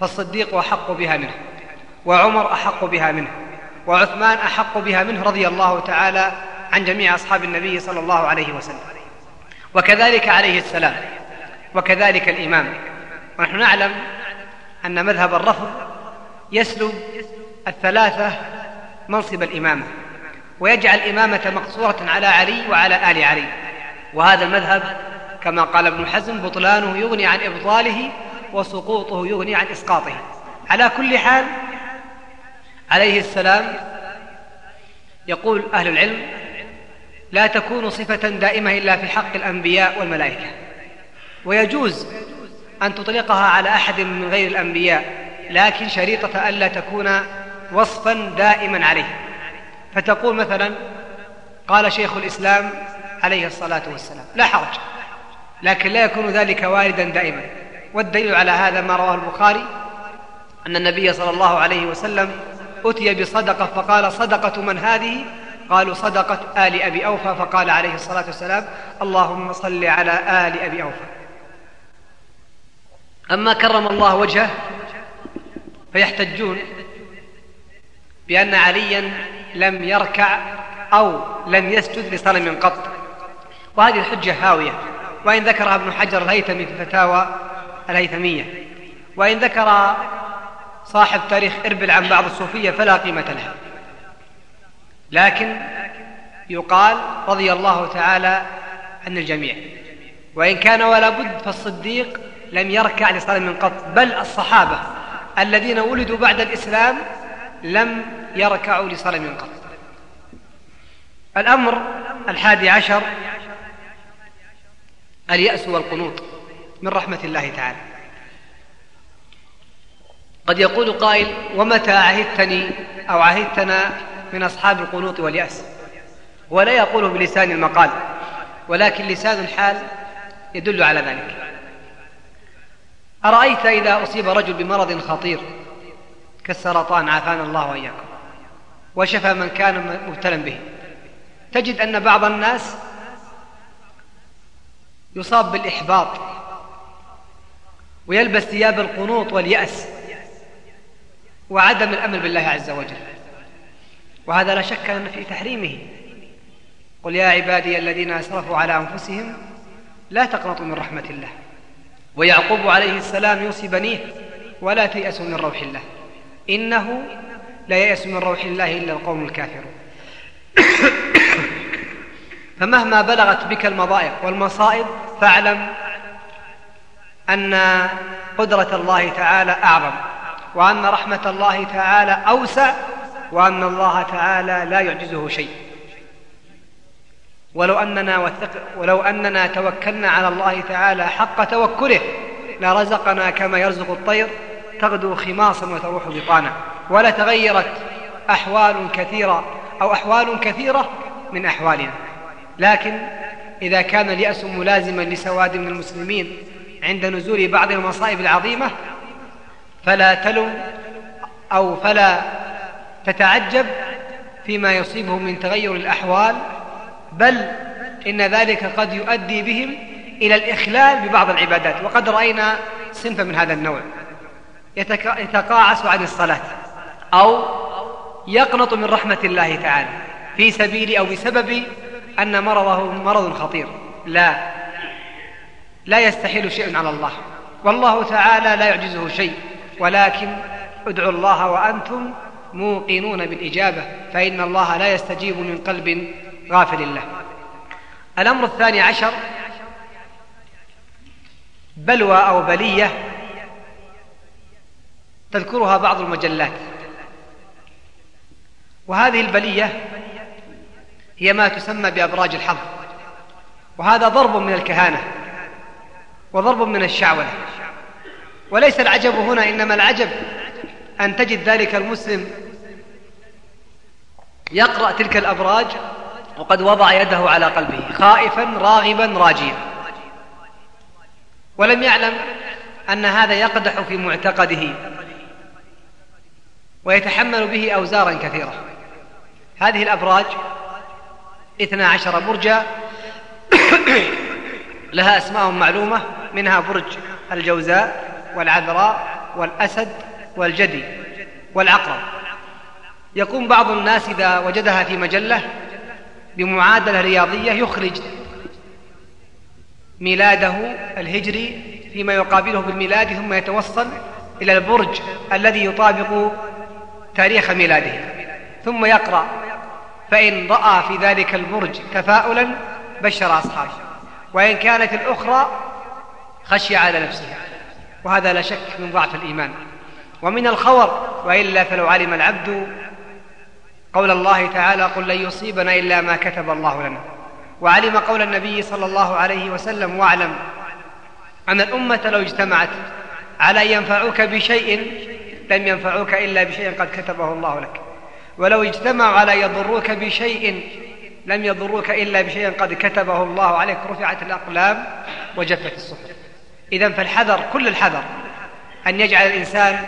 فالصديق أحق بها منه وعمر أحق بها منه وعثمان أحق بها منه رضي الله تعالى عن جميع أصحاب النبي صلى الله عليه وسلم. وكذلك عليه السلام وكذلك الإمام. ونحن نعلم أن مذهب الرفض يسلب الثلاثة منصب الإمامة ويجعل الإمامة مقصورة على علي وعلى آل علي. وهذا المذهب كما قال ابن حزم بطلانه يغني عن إبطاله وسقوطه يغني عن إسقاطه. على كل حال عليه السلام يقول أهل العلم لا تكون صفة دائمة إلا في حق الأنبياء والملائكة. ويجوز أن تطلقها على أحد من غير الأنبياء لكن شريطة ألا تكون وصفا دائما عليه. فتقول مثلا قال شيخ الإسلام عليه الصلاة والسلام لا حرج لكن لا يكون ذلك واردا دائما. والدليل على هذا ما رواه البخاري أن النبي صلى الله عليه وسلم أتي بصدقة فقال صدقة من هذه؟ قالوا صدقة آل أبي أوفى فقال عليه الصلاة والسلام اللهم صل على آل أبي أوفى. أما كرم الله وجهه فيحتجون بأن عليا لم يركع أو لم يسجد لصنم قط. وهذه الحجة هاوية. وإن ذكرها ابن حجر الهيثمي في فتاوى الهيثمية. وإن ذكر صاحب تاريخ إربل عن بعض الصوفية فلا قيمة لها. لكن يقال رضي الله تعالى عن الجميع. وإن كان ولا بد فالصديق لم يركع لصلاة من قط بل الصحابة الذين ولدوا بعد الإسلام لم يركعوا لصلاة من قط. الأمر الحادي عشر اليأس والقنوط من رحمة الله تعالى. قد يقول قائل ومتى عهدتني أو عهدتنا من أصحاب القنوط واليأس ولا يقوله بلسان المقال ولكن لسان الحال يدل على ذلك. أرأيت إذا أصيب رجل بمرض خطير كالسرطان عافانا الله وإياكم وشفى من كان مبتلا به. تجد أن بعض الناس يصاب بالإحباط ويلبس ثياب القنوط واليأس وعدم الأمل بالله عز وجل. وهذا لا شك أن في تحريمه. قل يا عبادي الذين أسرفوا على أنفسهم لا تقنطوا من رحمة الله. ويعقوب عليه السلام يوصي بنيه ولا تيأسوا من روح الله. إنه لا ييأس من روح الله إلا القوم الكافرون. فمهما بلغت بك المضائق والمصائب فاعلم أن قدرة الله تعالى أعظم وأن رحمة الله تعالى أوسع وأن الله تعالى لا يعجزه شيء. ولو أننا, وثق ولو أننا توكلنا على الله تعالى حق توكله لرزقنا كما يرزق الطير تغدو خماصا وتروح بطانا. ولتغيرت أحوال كثيرة أو أحوال كثيرة من أحوالنا. لكن إذا كان اليأس ملازما لسواد من المسلمين عند نزول بعض المصائب العظيمة فلا تلم أو فلا تتعجب فيما يصيبهم من تغير الأحوال بل إن ذلك قد يؤدي بهم إلى الإخلال ببعض العبادات. وقد رأينا صنفا من هذا النوع يتقاعس عن الصلاة أو يقنط من رحمة الله تعالى في سبيل أو بسبب أن مرضه مرض خطير. لا لا يستحيل شيء على الله. والله تعالى لا يعجزه شيء ولكن ادعوا الله وأنتم موقنون بالإجابة فإن الله لا يستجيب من قلب غافل له. الأمر الثاني عشر بلوى أو بلية تذكرها بعض المجلات. وهذه البلية هي ما تسمى بأبراج الحظ. وهذا ضرب من الكهانة وضرب من الشعوذة. وليس العجب هنا إنما العجب أن تجد ذلك المسلم يقرأ تلك الأبراج وقد وضع يده على قلبه خائفا راغبا راجيا. ولم يعلم أن هذا يقدح في معتقده ويتحمل به أوزارا كثيرة. هذه الأبراج اثنا عشر برجا لها أسماء معلومة منها برج الجوزاء والعذراء والأسد والجدي والعقرب. يقوم بعض الناس إذا وجدها في مجلة بمعادلة رياضية يخرج ميلاده الهجري فيما يقابله بالميلاد ثم يتوصل إلى البرج الذي يطابق تاريخ ميلاده. ثم يقرأ فإن رأى في ذلك البرج تفاؤلا بشر أصحابه. وإن كانت الأخرى خشي على نفسها. وهذا لا شك من ضعف الإيمان. ومن الخور وإلا فلو علم العبد قول الله تعالى قل لن يصيبنا إلا ما كتب الله لنا. وعلم قول النبي صلى الله عليه وسلم واعلم أن الأمة لو اجتمعت على أن ينفعوك بشيء لم ينفعوك إلا بشيء قد كتبه الله لك. ولو اجتمعوا على يضروك بشيء لم يضروك إلا بشيء قد كتبه الله عليك رفعت الأقلام وجفت الصحف. إذا فالحذر كل الحذر أن يجعل الإنسان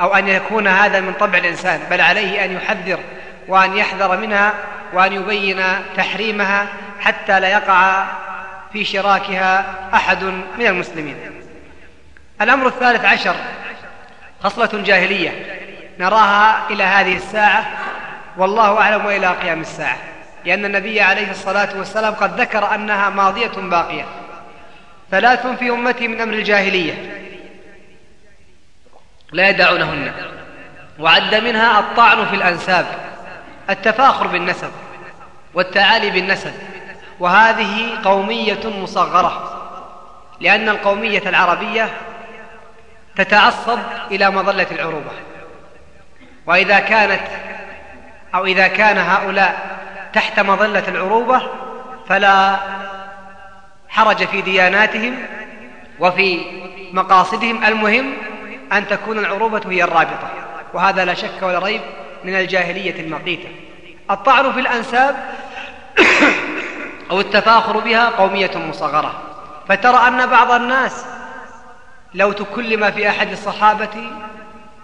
أو أن يكون هذا من طبع الإنسان بل عليه أن يحذر وأن يحذر منها وأن يبين تحريمها حتى لا يقع في شراكها أحد من المسلمين. الأمر الثالث عشر خصلة جاهلية. نراها إلى هذه الساعة والله أعلم وإلى قيام الساعة. لأن النبي عليه الصلاة والسلام قد ذكر أنها ماضية باقية. ثلاث في أمتي من أمر الجاهلية. لا والتعالي بالنسب. وهذه قومية مصغرة لأن القومية العربية تتعصب إلى مظلة العروبة. وإذا كانت أو إذا كان هؤلاء تحت مظلة العروبة فلا حرج في دياناتهم وفي مقاصدهم. المهم أن تكون العروبة هي الرابطة وهذا لا شك ولا ريب من الجاهلية المقيتة الطعن في الأنساب أو التفاخر بها قومية مصغرة. فترى أن بعض الناس لو تكلم في أحد الصحابة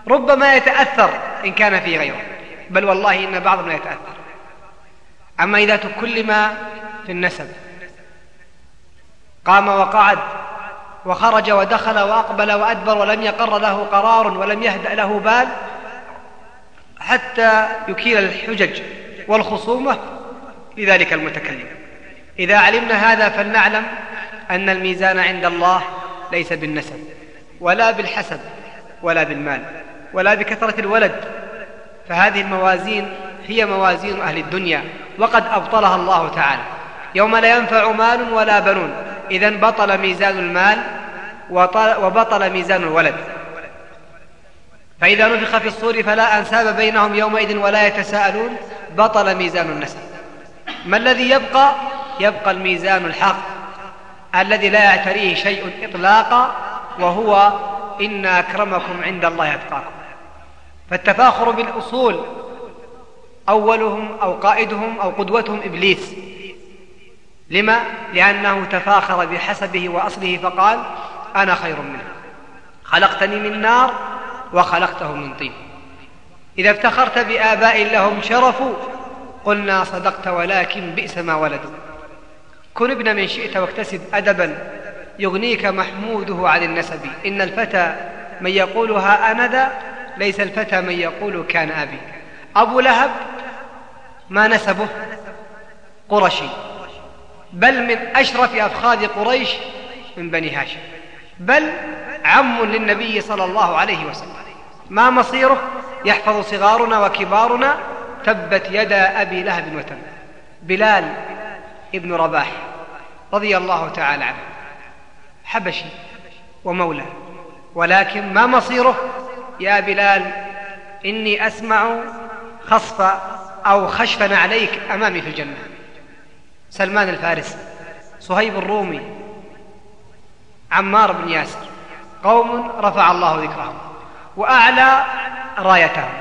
ربما يتأثر إن كان في غيره. بل والله إن بعضهم لا يتأثر. أما إذا تكلم في النسب قام وقعد وخرج ودخل وأقبل وأدبر ولم يقر له قرار ولم يهدأ له بال حتى يكيل الحجج والخصومة لذلك المتكلم. إذا علمنا هذا فلنعلم أن الميزان عند الله ليس بالنسب ولا بالحسب ولا بالمال ولا بكثرة الولد. فهذه الموازين هي موازين أهل الدنيا وقد أبطلها الله تعالى. يوم لا ينفع مال ولا بنون. إذا بطل ميزان المال وبطل ميزان الولد. فإذا نفخ في الصور فلا أنساب بينهم يومئذ ولا يتساءلون بطل ميزان النسب. ما الذي يبقى؟ يبقى الميزان الحق الذي لا يعتريه شيء إطلاقا وهو إن أكرمكم عند الله أتقاكم. فالتفاخر بالأصول أولهم أو قائدهم أو قدوتهم إبليس. لما؟ لأنه تفاخر بحسبه وأصله فقال أنا خير منه. خلقتني من نار وخلقته من طين. إذا افتخرت بآباء لهم شرفوا قلنا صدقت ولكن بئس ما ولدوا. كن ابن من شئت واكتسب أدبا يغنيك محموده عن النسب. إن الفتى من يقول ها أنا ذا ليس الفتى من يقول كان أبي. أبو لهب ما نسبه؟ قرشي. بل من أشرف أفخاذ قريش من بني هاشم. بل عم للنبي صلى الله عليه وسلم. ما مصيره؟ يحفظ صغارنا وكبارنا تبت يدا أبي لهب وتب بلال ابن رباح رضي الله تعالى عنه. حبشي ومولى. ولكن ما مصيره؟ يا بلال إني أسمع خصف أو خشفا عليك أمامي في الجنة. سلمان الفارسي صهيب الرومي عمار بن ياسر قوم رفع الله ذكرهم وأعلى رايتهم.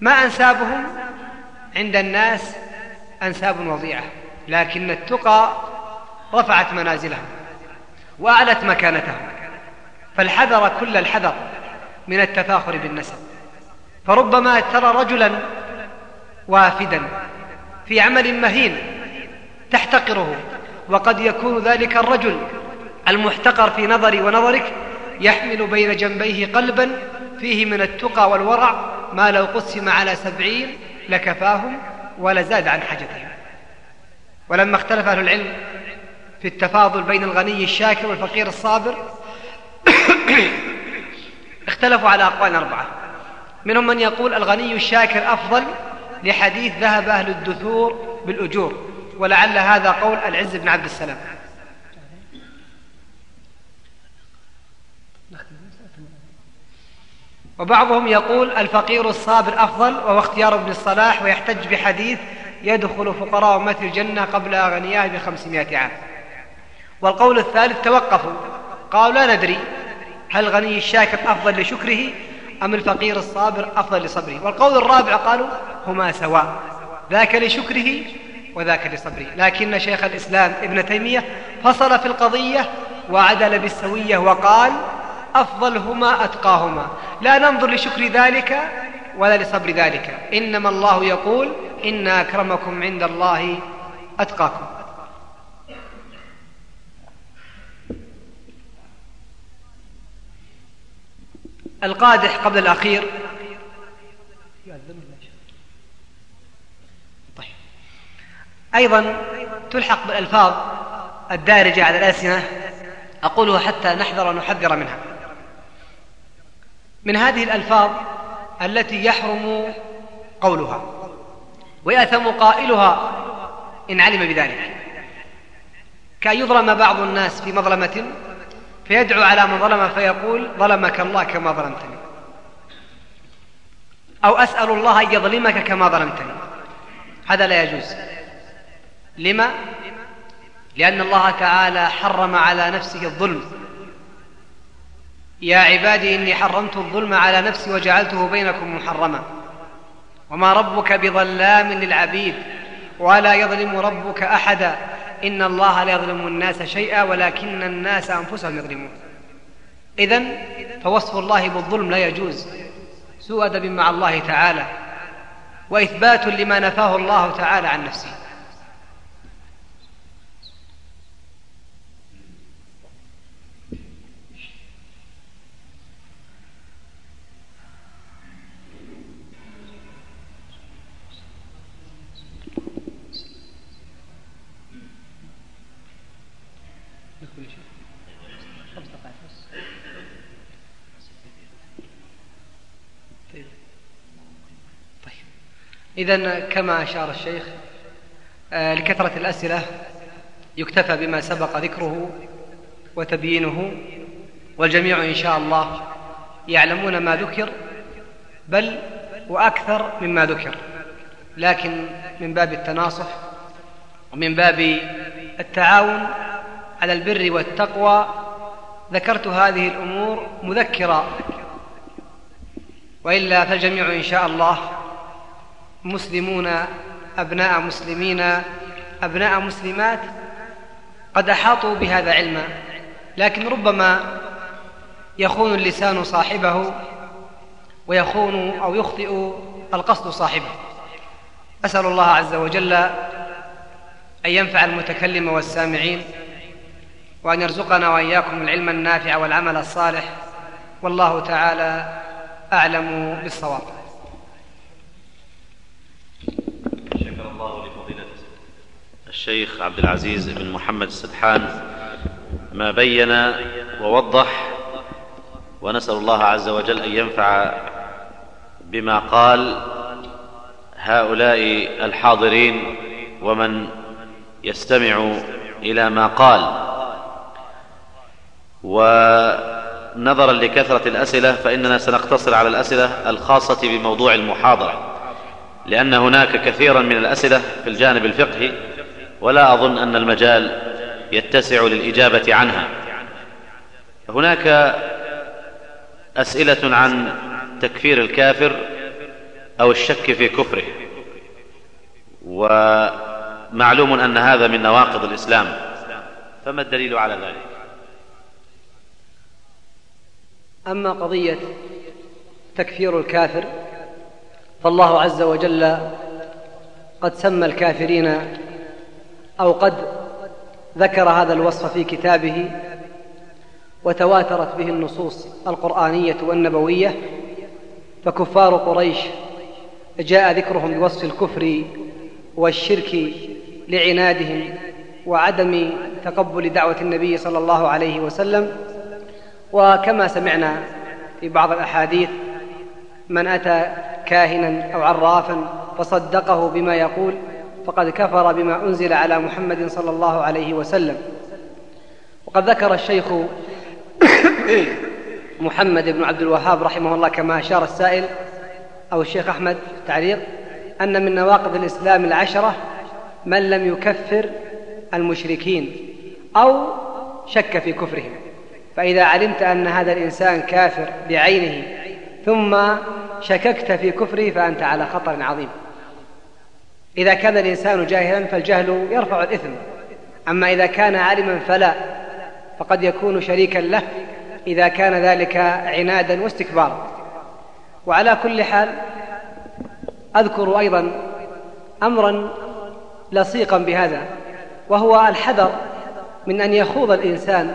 ما أنسابهم؟ عند الناس أنساب وضيعة لكن التقى رفعت منازلهم وأعلت مكانتهم فالحذر كل الحذر من التفاخر بالنسب فربما ترى رجلا وافدا. في عمل مهين تحتقره وقد يكون ذلك الرجل المحتقر في نظري ونظرك يحمل بين جنبيه قلبا فيه من التقى والورع ما لو قسم على سبعين لكفاهم ولزاد عن حاجتهم. ولما اختلف أهل العلم في التفاضل بين الغني الشاكر والفقير الصابر اختلفوا على أقوال أربعة. منهم من يقول الغني الشاكر أفضل لحديث ذهب أهل الدثور بالأجور ولعل هذا قول العز بن عبد السلام. وبعضهم يقول الفقير الصابر أفضل وهو اختيار ابن الصلاح ويحتج بحديث يدخل فقراء أمة الجنة قبل أغنياء بخمسمائة عام. والقول الثالث توقفوا قالوا لا ندري هل الغني الشاكر أفضل لشكره أم الفقير الصابر أفضل لصبره. والقول الرابع قالوا هما سواء ذاك لشكره وذاك لصبره. لكن شيخ الإسلام ابن تيمية فصل في القضية وعدل بالسوية وقال أفضلهما أتقاهما. لا ننظر لشكر ذلك ولا لصبر ذلك. إنما الله يقول إن أكرمكم عند الله أتقاكم. القادح قبل الأخير أيضا تلحق بالألفاظ الدارجة على الألسنة أقولها حتى نحذر ونحذر منها. من هذه الألفاظ التي يحرم قولها ويأثم قائلها إن علم بذلك. كأن يظلم بعض الناس في مظلمة فيدعو على من ظلم فيقول ظلمك الله كما ظلمتني. أو أسأل الله أن يظلمك كما ظلمتني. هذا لا يجوز. لما؟ لأن الله تعالى حرم على نفسه الظلم. يا عبادي إني حرمت الظلم على نفسي وجعلته بينكم محرما. وما ربك بظلام للعبيد ولا يظلم ربك أحدا. إن الله لا يظلم الناس شيئا ولكن الناس أنفسهم يظلمون. إذا فوصف الله بالظلم لا يجوز. سوء أدب مع الله تعالى وإثبات لما نفاه الله تعالى عن نفسه. إذا كما أشار الشيخ آه، لكثرة الأسئلة يكتفى بما سبق ذكره وتبيينه والجميع إن شاء الله يعلمون ما ذكر بل وأكثر مما ذكر. لكن من باب التناصح ومن باب التعاون على البر والتقوى ذكرت هذه الأمور مذكرا وإلا فالجميع إن شاء الله مسلمون أبناء مسلمين أبناء مسلمات قد أحاطوا بهذا علما لكن ربما يخون اللسان صاحبه ويخون أو يخطئ القصد صاحبه. أسأل الله عز وجل أن ينفع المتكلم والسامعين وأن يرزقنا وإياكم العلم النافع والعمل الصالح والله تعالى أعلم بالصواب. الشيخ عبد العزيز بن محمد السدحان ما بين ووضح ونسأل الله عز وجل أن ينفع بما قال هؤلاء الحاضرين ومن يستمع إلى ما قال. ونظرا لكثرة الأسئلة فإننا سنقتصر على الأسئلة الخاصة بموضوع المحاضرة لأن هناك كثيرا من الأسئلة في الجانب الفقهي ولا أظن أن المجال يتسع للإجابة عنها. هناك أسئلة عن تكفير الكافر أو الشك في كفره ومعلوم أن هذا من نواقض الإسلام فما الدليل على ذلك؟ أما قضية تكفير الكافر فالله عز وجل قد سمى الكافرين أو قد ذكر هذا الوصف في كتابه وتواترت به النصوص القرآنية والنبوية فكفار قريش جاء ذكرهم بوصف الكفر والشرك لعنادهم وعدم تقبل دعوة النبي صلى الله عليه وسلم. وكما سمعنا في بعض الأحاديث من أتى كاهنا أو عرافا فصدقه بما يقول فقد كفر بما أنزل على محمد صلى الله عليه وسلم. وقد ذكر الشيخ محمد بن عبد الوهاب رحمه الله كما أشار السائل أو الشيخ أحمد في التعليق أن من نواقض الإسلام العشرة من لم يكفر المشركين أو شك في كفرهم. فإذا علمت أن هذا الإنسان كافر بعينه ثم شككت في كفره فأنت على خطر عظيم. إذا كان الإنسان جاهلا فالجهل يرفع الإثم. أما إذا كان عالما فلا فقد يكون شريكا له إذا كان ذلك عنادا واستكبارا. وعلى كل حال أذكر أيضا أمرا لصيقا بهذا وهو الحذر من أن يخوض الإنسان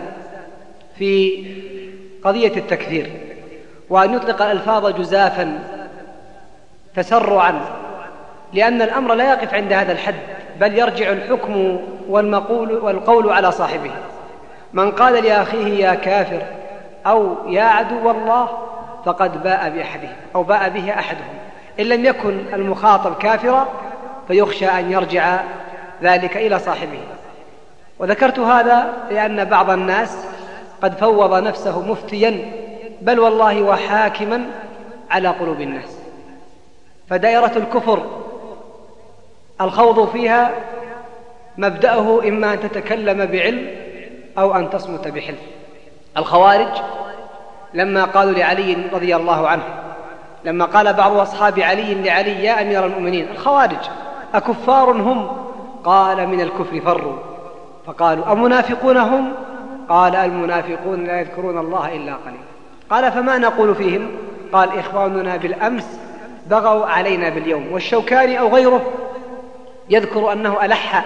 في قضية التكفير وأن يطلق الألفاظ جزافا تسرعا لأن الأمر لا يقف عند هذا الحد بل يرجع الحكم والمقول والقول على صاحبه. من قال لأخيه يا كافر أو يا عدو الله فقد باء بأحدهم أو باء به أحدهم. إن لم يكن المخاطب كافرا فيخشى أن يرجع ذلك إلى صاحبه. وذكرت هذا لأن بعض الناس قد فوض نفسه مفتيا بل والله وحاكما على قلوب الناس. فدائرة الكفر الخوض فيها مبدأه إما أن تتكلم بعلم أو أن تصمت بحلم. الخوارج لما قالوا لعلي رضي الله عنه لما قال بعض أصحاب علي لعلي يا أمير المؤمنين الخوارج أكفار هم؟ قال من الكفر فروا. فقالوا أمنافقون هم؟ قال المنافقون لا يذكرون الله إلا قليلا. قال فما نقول فيهم؟ قال إخواننا بالأمس بغوا علينا باليوم والشوكاني أو غيره يذكر أنه ألح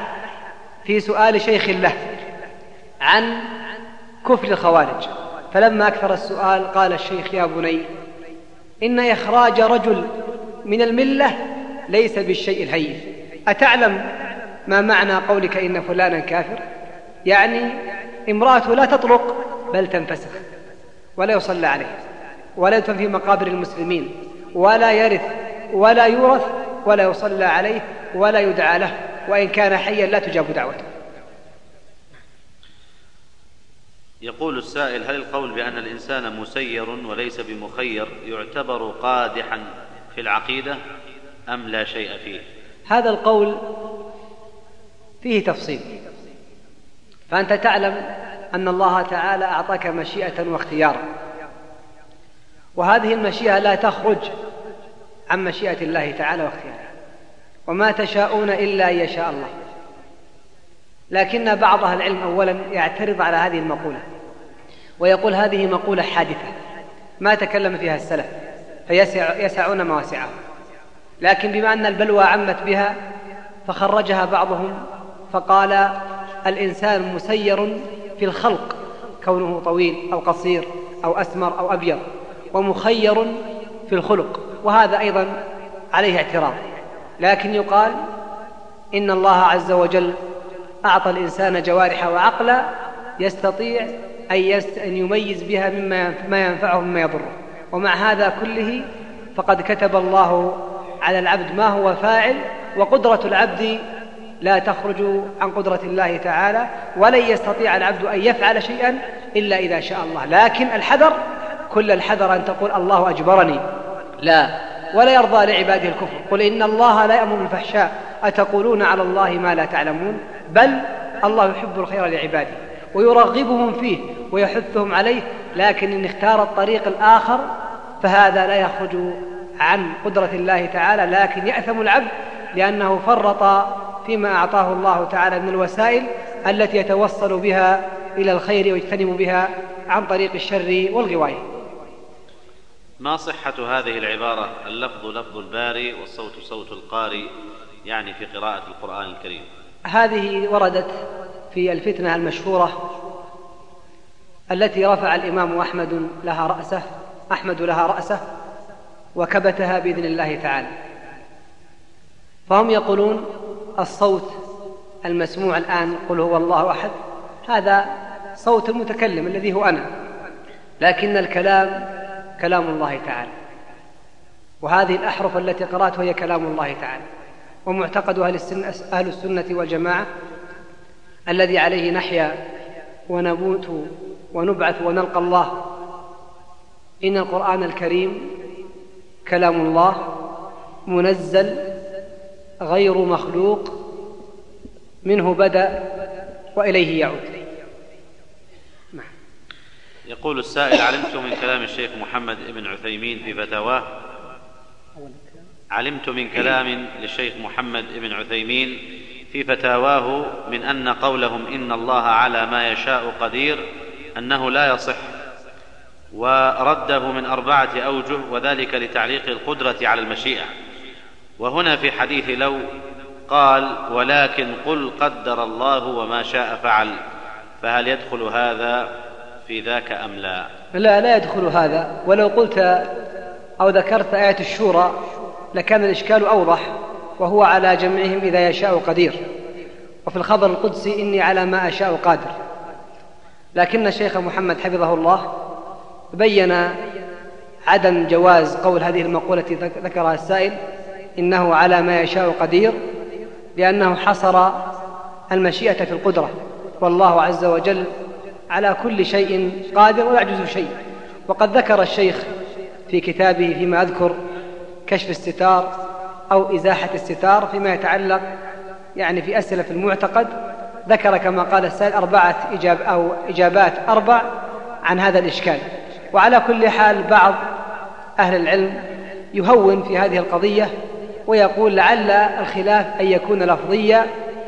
في سؤال شيخ له عن كفر الخوارج. فلما أكثر السؤال قال الشيخ يا بني إن إخراج رجل من الملة ليس بالشيء الهين. أتعلم ما معنى قولك إن فلانا كافر؟ يعني امرأته لا تطلق بل تنفسخ ولا يصلى عليه ولا يدفن في مقابر المسلمين ولا يرث ولا يورث ولا يصلى عليه ولا يدعى له وإن كان حيا لا تجاب دعوته. يقول السائل هل القول بأن الإنسان مسير وليس بمخير يعتبر قادحا في العقيدة أم لا شيء فيه؟ هذا القول فيه تفصيل. فأنت تعلم أن الله تعالى أعطاك مشيئة واختيارا وهذه المشيئة لا تخرج عن مشيئة الله تعالى واختياره. وما تشاءون إلا أن يشاء الله. لكن بعض أهل العلم أولا يعترض على هذه المقولة. ويقول هذه مقولة حادثة. ما تكلم فيها السلف. فيسعون مواسعه لكن بما أن البلوى عمت بها فخرجها بعضهم فقال الإنسان مسير في الخلق. كونه طويل أو قصير أو أسمر أو أبيض. ومخير في الخلق. وهذا أيضا عليه اعتراض. لكن يقال إن الله عز وجل أعطى الإنسان جوارح وعقلا يستطيع أن يميز بها مما ما ينفعه مما يضره. ومع هذا كله فقد كتب الله على العبد ما هو فاعل وقدرة العبد لا تخرج عن قدرة الله تعالى ولن يستطيع العبد أن يفعل شيئا إلا إذا شاء الله. لكن الحذر كل الحذر أن تقول الله أجبرني. لا ولا يرضى لعباده الكفر. قل إن الله لا يأمر بالفحشاء. أتقولون على الله ما لا تعلمون؟ بل الله يحب الخير لعباده ويرغبهم فيه ويحثهم عليه لكن إن اختار الطريق الآخر فهذا لا يخرج عن قدرة الله تعالى لكن يأثم العبد لأنه فرط فيما أعطاه الله تعالى من الوسائل التي يتوصل بها إلى الخير ويجتنب بها عن طريق الشر والغواية. ما صحة هذه العبارة؟ اللفظ لفظ الباري والصوت صوت القاري يعني في قراءة القرآن الكريم. هذه وردت في الفتنة المشهورة التي رفع الإمام أحمد لها رأسه أحمد لها رأسه وكبتها بإذن الله تعالى. فهم يقولون الصوت المسموع الآن قل هو الله أحد هذا صوت المتكلم الذي هو أنا. لكن الكلام كلام الله تعالى. وهذه الأحرف التي قرأتها هي كلام الله تعالى. ومعتقد أهل السنة, أهل السنة والجماعة الذي عليه نحيا ونموت ونبعث ونلقى الله. إن القرآن الكريم كلام الله منزل غير مخلوق منه بدأ وإليه يعود. يقول السائل علمت من كلام الشيخ محمد بن عثيمين في فتاواه علمت من كلام للشيخ محمد بن عثيمين في فتاواه من أن قولهم إن الله على ما يشاء قدير أنه لا يصح ورده من أربعة أوجه وذلك لتعليق القدرة على المشيئة. وهنا في حديث لو قال ولكن قل قدر الله وما شاء فعل فهل يدخل هذا في ذاك أم لا؟ لا لا يدخل هذا. ولو قلت أو ذكرت آية الشورى لكان الإشكال أوضح وهو على جمعهم إذا يشاء قدير. وفي الخبر القدسي إني على ما أشاء قادر. لكن الشيخ محمد حفظه الله بين عدم جواز قول هذه المقولة التي ذكرها السائل إنه على ما يشاء قدير لأنه حصر المشيئة في القدرة. والله عز وجل على كل شيء قادر ولا يعجز شيء. وقد ذكر الشيخ في كتابه فيما أذكر كشف الستار أو إزاحة الستار فيما يتعلق يعني في أسئلة في المعتقد. ذكر كما قال السائل أربعة إجاب أو إجابات أربع عن هذا الإشكال. وعلى كل حال بعض أهل العلم يهون في هذه القضية ويقول لعل الخلاف أن يكون لفظيا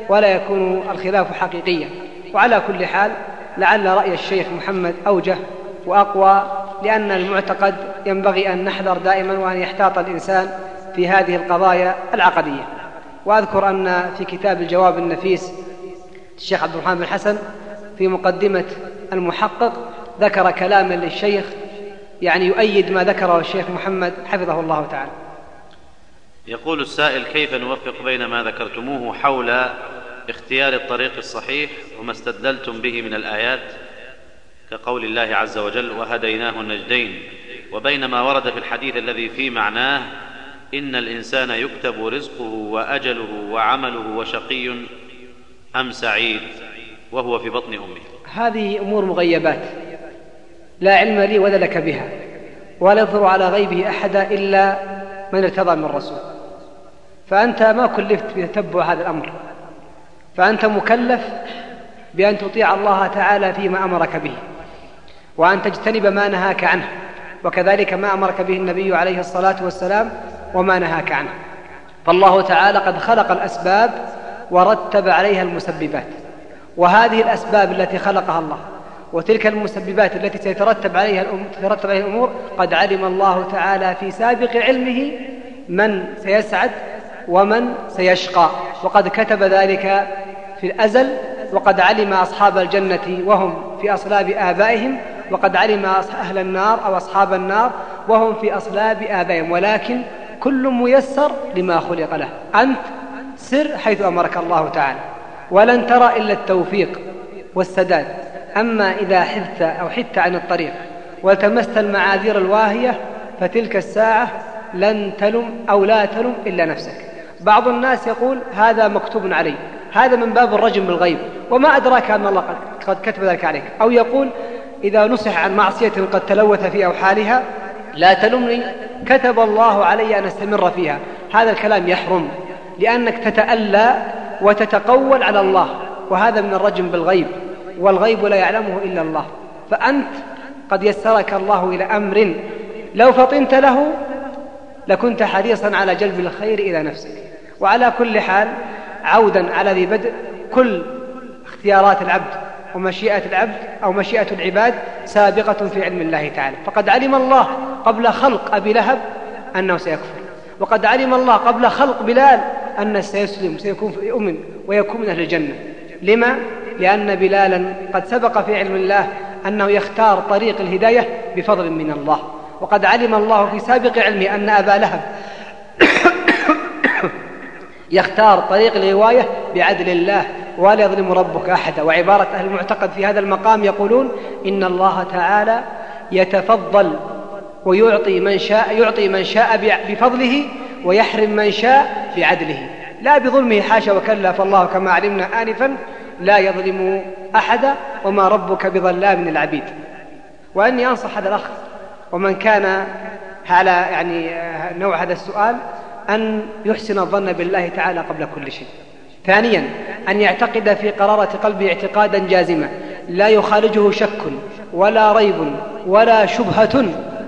ولا يكون الخلاف حقيقيا. وعلى كل حال لعل رأي الشيخ محمد أوجه وأقوى لأن المعتقد ينبغي أن نحذر دائما وأن يحتاط الإنسان في هذه القضايا العقدية. وأذكر أن في كتاب الجواب النفيس الشيخ عبد الرحمن بن حسن في مقدمة المحقق ذكر كلاما للشيخ يعني يؤيد ما ذكره الشيخ محمد حفظه الله تعالى. يقول السائل كيف نوفق بين ما ذكرتموه حول اختيار الطريق الصحيح وما استدللتم به من الآيات كقول الله عز وجل وهديناه النجدين وبين ما ورد في الحديث الذي في معناه إن الإنسان يكتب رزقه وأجله وعمله وشقي أم سعيد وهو في بطن أمه. هذه أمور مغيبات لا علم لي ولا لك بها ولا يظهر على غيبه أحدا إلا من ارتضى من الرسول. فأنت ما كلفت بتتبع هذا الأمر. فأنت مكلف بأن تطيع الله تعالى فيما أمرك به وأن تجتنب ما نهاك عنه وكذلك ما أمرك به النبي عليه الصلاة والسلام وما نهاك عنه. فالله تعالى قد خلق الأسباب ورتب عليها المسببات وهذه الأسباب التي خلقها الله وتلك المسببات التي سيترتب عليها تترتب عليها الأمور قد علم الله تعالى في سابق علمه من سيسعد ومن سيشقى وقد كتب ذلك في الأزل وقد علم أصحاب الجنة وهم في أصلاب آبائهم وقد علم أهل النار أو أصحاب النار وهم في أصلاب آبائهم. ولكن كل ميسر لما خلق له. أنت سر حيث أمرك الله تعالى. ولن ترى إلا التوفيق والسداد. أما إذا حدت أو حدت عن الطريق والتمست المعاذير الواهية فتلك الساعة لن تلم أو لا تلم إلا نفسك. بعض الناس يقول هذا مكتوب علي. هذا من باب الرجم بالغيب. وما أدراك أن الله قد كتب ذلك عليك. أو يقول إذا نصح عن معصية قد تلوث في أوحالها لا تلمني. كتب الله علي أن أستمر فيها. هذا الكلام يحرم لأنك تتألى وتتقول على الله. وهذا من الرجم بالغيب. والغيب لا يعلمه إلا الله. فأنت قد يسرك الله إلى أمر لو فطنت له لكنت حريصا على جلب الخير إلى نفسك. وعلى كل حال عودا على ذي بدء كل اختيارات العبد ومشيئة العبد أو مشيئة العباد سابقة في علم الله تعالى. فقد علم الله قبل خلق أبي لهب أنه سيكفر. وقد علم الله قبل خلق بلال أنه سيسلم سيكون في أمن ويكون من أهل الجنة. لما؟ لأن بلالا قد سبق في علم الله أنه يختار طريق الهداية بفضل من الله. وقد علم الله في سابق علمه أن أبا لهب يختار طريق الغواية بعدل الله ولا يظلم ربك أحدا. وعبارة أهل المعتقد في هذا المقام يقولون إن الله تعالى يتفضل ويعطي من شاء يعطي من شاء بفضله ويحرم من شاء بعدله. لا بظلمه حاشا وكلا فالله كما علمنا آنفا لا يظلم أحدا وما ربك بظلام العبيد. وأني أنصح هذا الأخ ومن كان على يعني نوع هذا السؤال أن يحسن الظن بالله تعالى قبل كل شيء. ثانيا أن يعتقد في قرارة قلبه اعتقادا جازما لا يخالجه شك ولا ريب ولا شبهة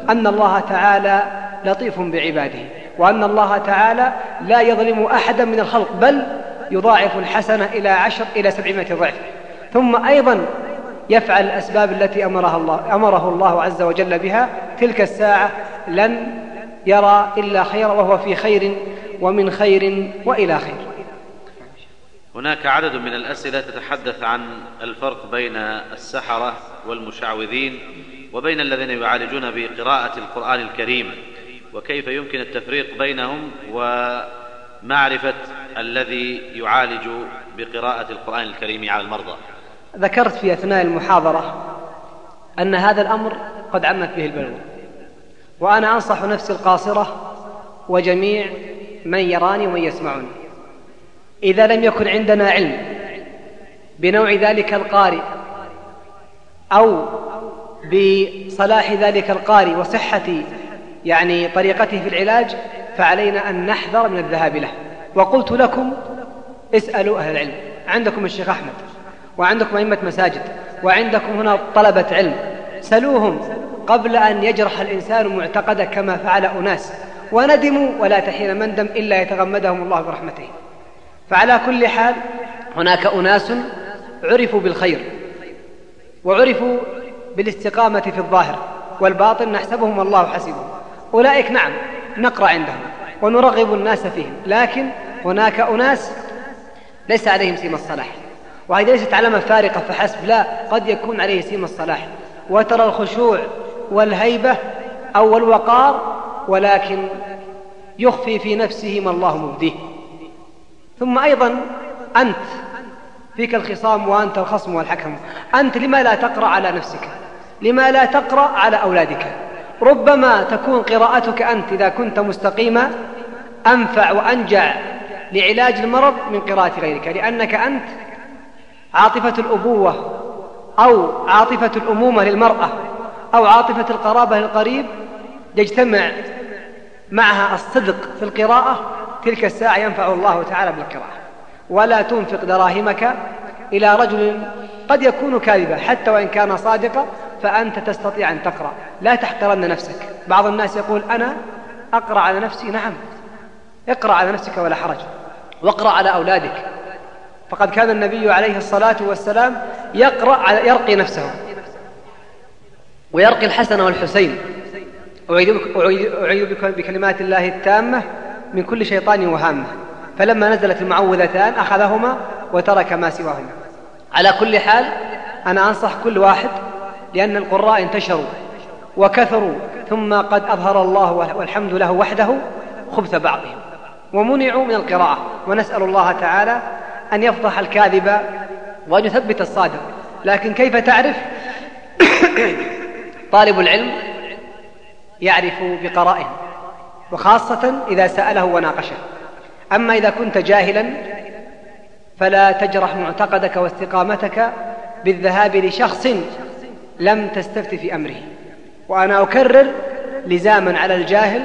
أن الله تعالى لطيف بعباده وأن الله تعالى لا يظلم أحدا من الخلق بل يضاعف الحسنة إلى عشر إلى سبعمائة ضعف. ثم أيضا يفعل الأسباب التي أمرها الله أمره الله عز وجل بها تلك الساعة لن يرى إلا خيرا وهو في خير ومن خير وإلى خير. هناك عدد من الأسئلة تتحدث عن الفرق بين السحرة والمشعوذين وبين الذين يعالجون بقراءة القرآن الكريم وكيف يمكن التفريق بينهم ومعرفة الذي يعالج بقراءة القرآن الكريم على المرضى. ذكرت في أثناء المحاضرة أن هذا الأمر قد عمت به البلوى. وأنا أنصح نفسي القاصرة وجميع من يراني ومن يسمعني إذا لم يكن عندنا علم بنوع ذلك القارئ أو بصلاح ذلك القارئ وصحة يعني طريقته في العلاج فعلينا أن نحذر من الذهاب له. وقلت لكم اسألوا أهل العلم. عندكم الشيخ أحمد وعندكم أئمة مساجد وعندكم هنا طلبة علم سلوهم. قبل أن يجرح الإنسان معتقده كما فعل أناس. وندموا ولا تحين مندم إلا يتغمدهم الله برحمته. فعلى كل حال هناك أناس عرفوا بالخير وعرفوا بالاستقامة في الظاهر والباطن نحسبهم الله حسبهم. أولئك نعم نقرأ عندهم ونرغب الناس فيهم لكن هناك أناس ليس عليهم سيم الصلاح. وهذه ليست علامة فارقة فحسب لا قد يكون عليه سيم الصلاح. وترى الخشوع والهيبة أو الوقار ولكن يخفي في نفسه ما الله مبديه. ثم أيضا أنت فيك الخصام وأنت الخصم والحكم. أنت لما لا تقرأ على نفسك لما لا تقرأ على أولادك. ربما تكون قراءتك أنت إذا كنت مستقيما أنفع وأنجع لعلاج المرض من قراءة غيرك لأنك أنت عاطفة الأبوة أو عاطفة الأمومة للمرأة. أو عاطفة القرابة للقريب يجتمع معها الصدق في القراءة تلك الساعة ينفع الله تعالى بالقراءة. ولا تنفق دراهمك إلى رجل قد يكون كاذبا حتى وإن كان صادقا فأنت تستطيع أن تقرأ. لا تحقرن نفسك. بعض الناس يقول أنا أقرأ على نفسي؟ نعم. اقرأ على نفسك ولا حرج. واقرأ على أولادك. فقد كان النبي عليه الصلاة والسلام يقرأ على يرقي نفسه. ويرقي الحسن والحسين. أعيذ بكلمات الله التامة من كل شيطان وهامة. فلما نزلت المعوذتان أخذهما وترك ما سواهما. على كل حال أنا أنصح كل واحد لأن القراء انتشروا وكثروا ثم قد أظهر الله والحمد له وحده خبث بعضهم ومنعوا من القراءة. ونسأل الله تعالى أن يفضح الكاذب وأن يثبت الصادق. لكن كيف تعرف؟ طالب العلم يعرف بقرائه وخاصة إذا سأله وناقشه. أما إذا كنت جاهلا فلا تجرح معتقدك واستقامتك بالذهاب لشخص لم تستفت في أمره. وأنا أكرر لزاما على الجاهل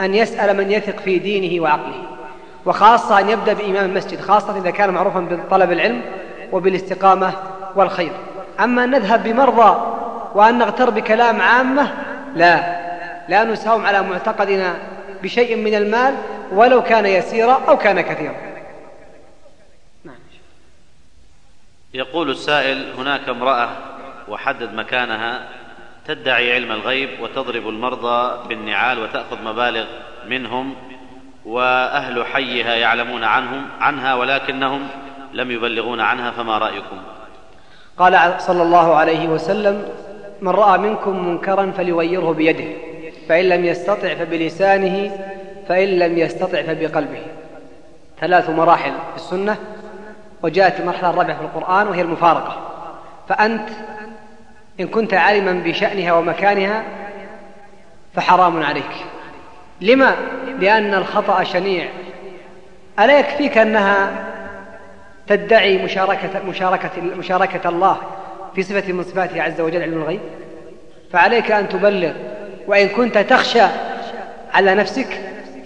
أن يسأل من يثق في دينه وعقله وخاصة أن يبدأ بإمام المسجد خاصة إذا كان معروفا بطلب العلم وبالاستقامة والخير. أما أن نذهب بمرضى وأن نغتر بكلام عامة؟ لا. لا نساوم على معتقدنا بشيء من المال ولو كان يسيرا أو كان كثيرا. نعم. يقول السائل هناك امرأة وحدد مكانها تدعي علم الغيب وتضرب المرضى بالنعال وتأخذ مبالغ منهم وأهل حيها يعلمون عنهم عنها ولكنهم لم يبلغون عنها فما رأيكم؟ قال صلى الله عليه وسلم من رأى منكم منكرا فليغيره بيده فإن لم يستطع فبلسانه فإن لم يستطع فبقلبه. ثلاث مراحل في السنة وجاءت المرحلة الرابعة في القرآن وهي المفارقة. فأنت إن كنت عالما بشأنها ومكانها فحرام عليك. لما؟ لأن الخطأ شنيع. ألا يكفيك أنها تدعي مشاركة, مشاركة, مشاركة الله؟ في صفة من صفاته عز وجل علم الغيب. فعليك أن تبلغ وإن كنت تخشى على نفسك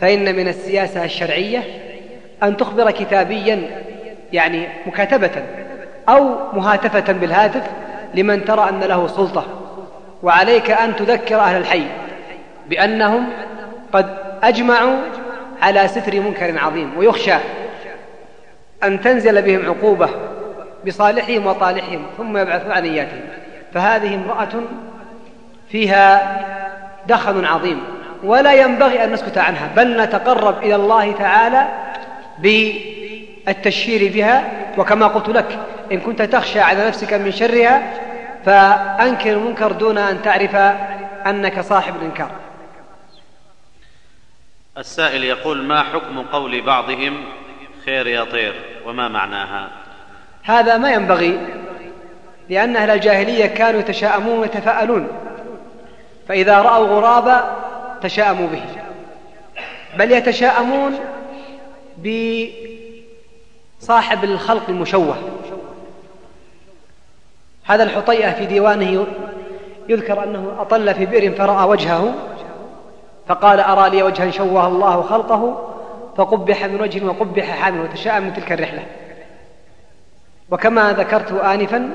فإن من السياسة الشرعية أن تخبر كتابيا يعني مكاتبة أو مهاتفة بالهاتف لمن ترى أن له سلطة. وعليك أن تذكر أهل الحي بأنهم قد أجمعوا على ستر منكر عظيم. ويخشى أن تنزل بهم عقوبة بصالحهم وطالحهم ثم يبعثوا عن نياتهم. فهذه امرأة فيها دخل عظيم ولا ينبغي أن نسكت عنها بل نتقرب إلى الله تعالى بالتشهير بها. وكما قلت لك إن كنت تخشى على نفسك من شرها فأنكر المنكر دون أن تعرف أنك صاحب الإنكار. السائل يقول ما حكم قول بعضهم خير يا طير وما معناها؟ هذا ما ينبغي لأن أهل الجاهلية كانوا يتشاءمون ويتفاءلون فإذا رأوا غرابا تشاءموا به. بل يتشاءمون صاحب الخلق المشوه. هذا الحطيئة في ديوانه يذكر أنه أطل في بئر فرأى وجهه فقال أرى لي وجها شوه الله خلقه فقبح من وجه وقبح حامل وتشاءم من تلك الرحلة. وكما ذكرت آنفا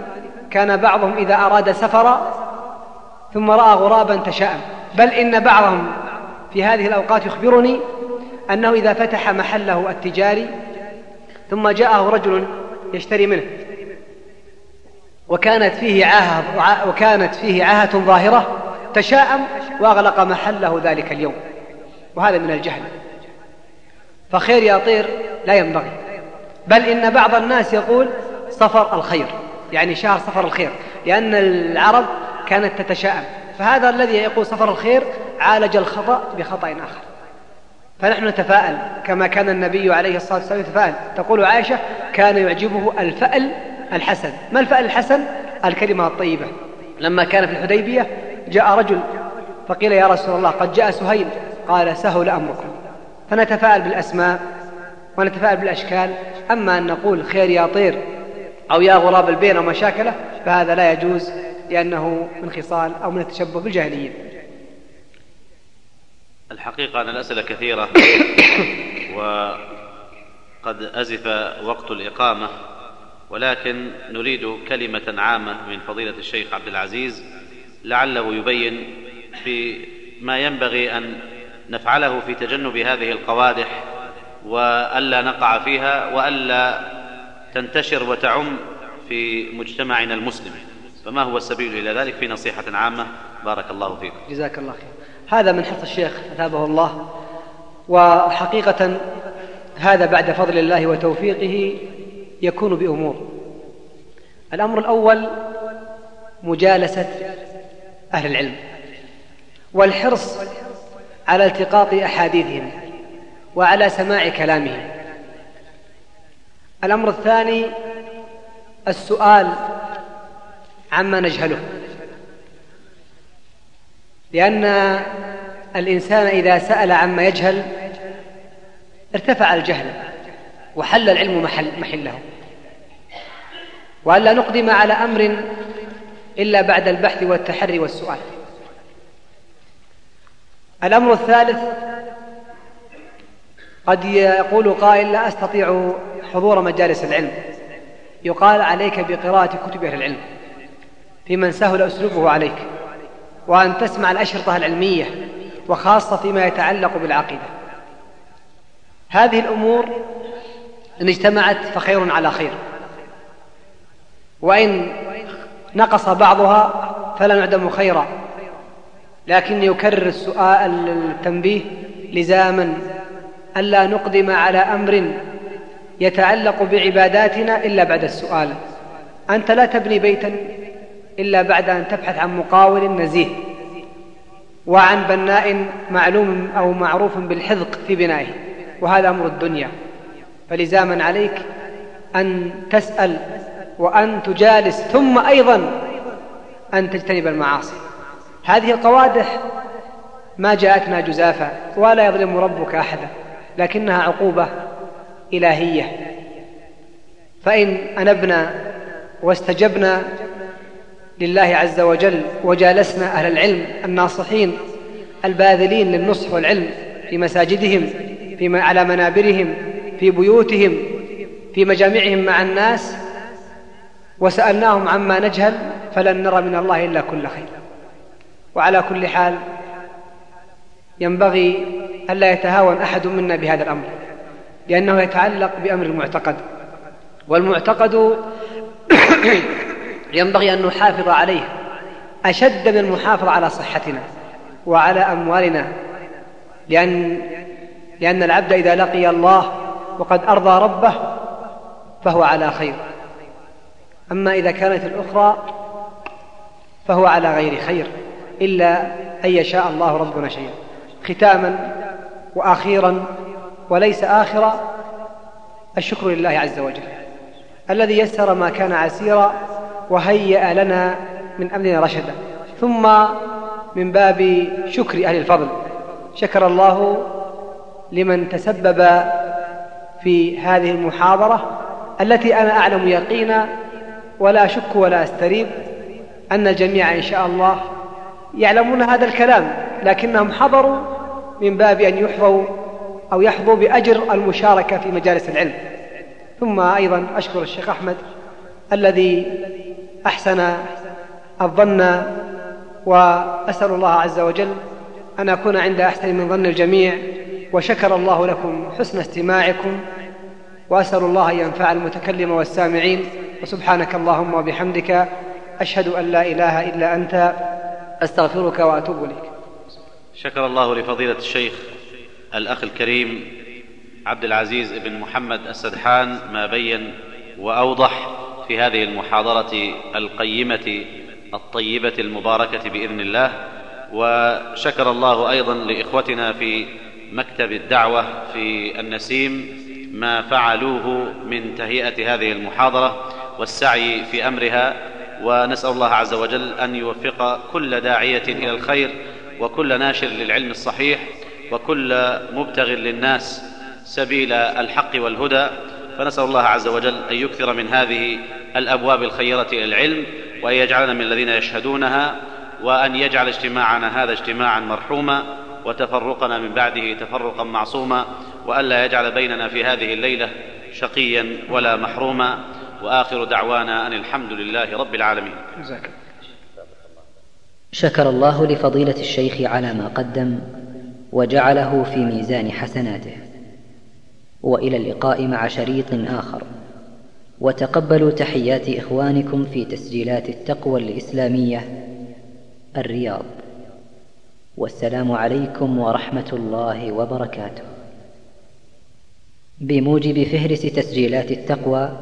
كان بعضهم إذا أراد سفرا ثم رأى غرابا تشاءم. بل إن بعضهم في هذه الأوقات يخبرني أنه إذا فتح محله التجاري ثم جاءه رجل يشتري منه. وكانت فيه عاهة وكانت فيه عاهة ظاهرة تشاءم وأغلق محله ذلك اليوم. وهذا من الجهل. فخير يا طير لا ينبغي. بل إن بعض الناس يقول صفر الخير يعني شهر صفر الخير لأن العرب كانت تتشاءم فهذا الذي يقول صفر الخير عالج الخطأ بخطأ آخر. فنحن نتفاءل كما كان النبي عليه الصلاة والسلام يتفاءل. تقول عائشة كان يعجبه الفأل الحسن. ما الفأل الحسن؟ الكلمة الطيبة. لما كان في الحديبية جاء رجل فقيل يا رسول الله قد جاء سهيل. قال سهل أمركم فنتفاءل بالأسماء ونتفاءل بالأشكال. أما أن نقول خير يا طير أو يا غراب البين وما شاكله فهذا لا يجوز لأنه من خصال أو من التشبه بالجاهلية. الحقيقة أن الأسئلة كثيرة وقد أزف وقت الإقامة ولكن نريد كلمة عامة من فضيلة الشيخ عبد العزيز لعله يبين في ما ينبغي أن نفعله في تجنب هذه القوادح وألا نقع فيها وألا تنتشر وتعم في مجتمعنا المسلم. فما هو السبيل إلى ذلك؟ في نصيحة عامة. بارك الله فيكم. جزاك الله خير. هذا من حرص الشيخ أثابه الله. وحقيقة هذا بعد فضل الله وتوفيقه يكون بأمور. الأمر الأول مجالسة أهل العلم والحرص على التقاط أحاديثهم وعلى سماع كلامهم. الأمر الثاني السؤال عما نجهله. لأن الإنسان إذا سأل عما يجهل ارتفع الجهل وحل العلم محل محله. وألا نقدم على أمر إلا بعد البحث والتحري والسؤال. الأمر الثالث قد يقول قائل لا أستطيع حضور مجالس العلم. يقال عليك بقراءة كتب أهل العلم في من سهل أسلوبه عليك وأن تسمع الأشرطة العلمية وخاصة فيما يتعلق بالعقيدة. هذه الأمور إن اجتمعت فخير على خير. وإن نقص بعضها فلا نعدم خيرا. لكن يكرر السؤال التنبيه لزاما ألا نقدم على أمر يتعلق بعباداتنا إلا بعد السؤال. أنت لا تبني بيتا إلا بعد أن تبحث عن مقاول نزيه وعن بناء معلوم أو معروف بالحذق في بنائه وهذا أمر الدنيا. فلزاما عليك أن تسأل وأن تجالس ثم أيضا أن تجتنب المعاصي. هذه القوادح ما جاءتنا جزافا ولا يظلم ربك أحدا لكنها عقوبة إلهية. فإن أنبنا واستجبنا لله عز وجل وجالسنا أهل العلم الناصحين الباذلين للنصح والعلم في مساجدهم في على منابرهم في بيوتهم في مجامعهم مع الناس وسألناهم عما نجهل فلن نرى من الله إلا كل خير. وعلى كل حال ينبغي ألا يتهاون أحد منا بهذا الأمر. لأنه يتعلق بأمر المعتقد. والمعتقد ينبغي أن نحافظ عليه أشد من المحافظة على صحتنا وعلى أموالنا. لأن لأن العبد إذا لقي الله وقد أرضى ربه فهو على خير. أما إذا كانت الأخرى فهو على غير خير إلا أن يشاء الله ربنا شيئا. ختاما وأخيرا وليس آخرا الشكر لله عز وجل الذي يسر ما كان عسيرا وهيأ لنا من أمرنا رشدا. ثم من باب شكر أهل الفضل شكر الله لمن تسبب في هذه المحاضرة التي أنا أعلم يقينا ولا أشك ولا أستريب أن الجميع إن شاء الله يعلمون هذا الكلام لكنهم حضروا من باب أن يحظوا أو يحظوا بأجر المشاركة في مجالس العلم. ثم أيضا أشكر الشيخ أحمد الذي أحسن الظن وأسأل الله عز وجل أن أكون عند أحسن من ظن الجميع وشكر الله لكم حسن استماعكم وأسأل الله أن ينفع المتكلم والسامعين. وسبحانك اللهم وبحمدك أشهد أن لا إله إلا أنت أستغفرك وأتوب إليك. شكر الله لفضيلة الشيخ الأخ الكريم عبد العزيز بن محمد السدحان ما بين وأوضح في هذه المحاضرة القيمة الطيبة المباركة بإذن الله وشكر الله أيضا لإخوتنا في مكتب الدعوة في النسيم ما فعلوه من تهيئة هذه المحاضرة والسعي في أمرها ونسأل الله عز وجل أن يوفق كل داعية إلى الخير وكل ناشر للعلم الصحيح وكل مبتغ للناس سبيل الحق والهدى فنسأل الله عز وجل أن يكثر من هذه الأبواب الخيرة إلى العلم وأن يجعلنا من الذين يشهدونها وأن يجعل اجتماعنا هذا اجتماعا مرحوما وتفرقنا من بعده تفرقا معصوما وألا يجعل بيننا في هذه الليلة شقيا ولا محروما. وآخر دعوانا أن الحمد لله رب العالمين. جزاك شكر الله لفضيلة الشيخ على ما قدم. وجعله في ميزان حسناته. وإلى اللقاء مع شريط آخر. وتقبلوا تحيات إخوانكم في تسجيلات التقوى الإسلامية الرياض. والسلام عليكم ورحمة الله وبركاته. بموجب فهرس تسجيلات التقوى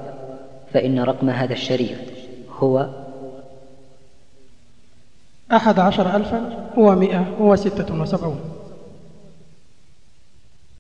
فإن رقم هذا الشريط هو أحد عشر ألفا ومائة وستة وسبعون.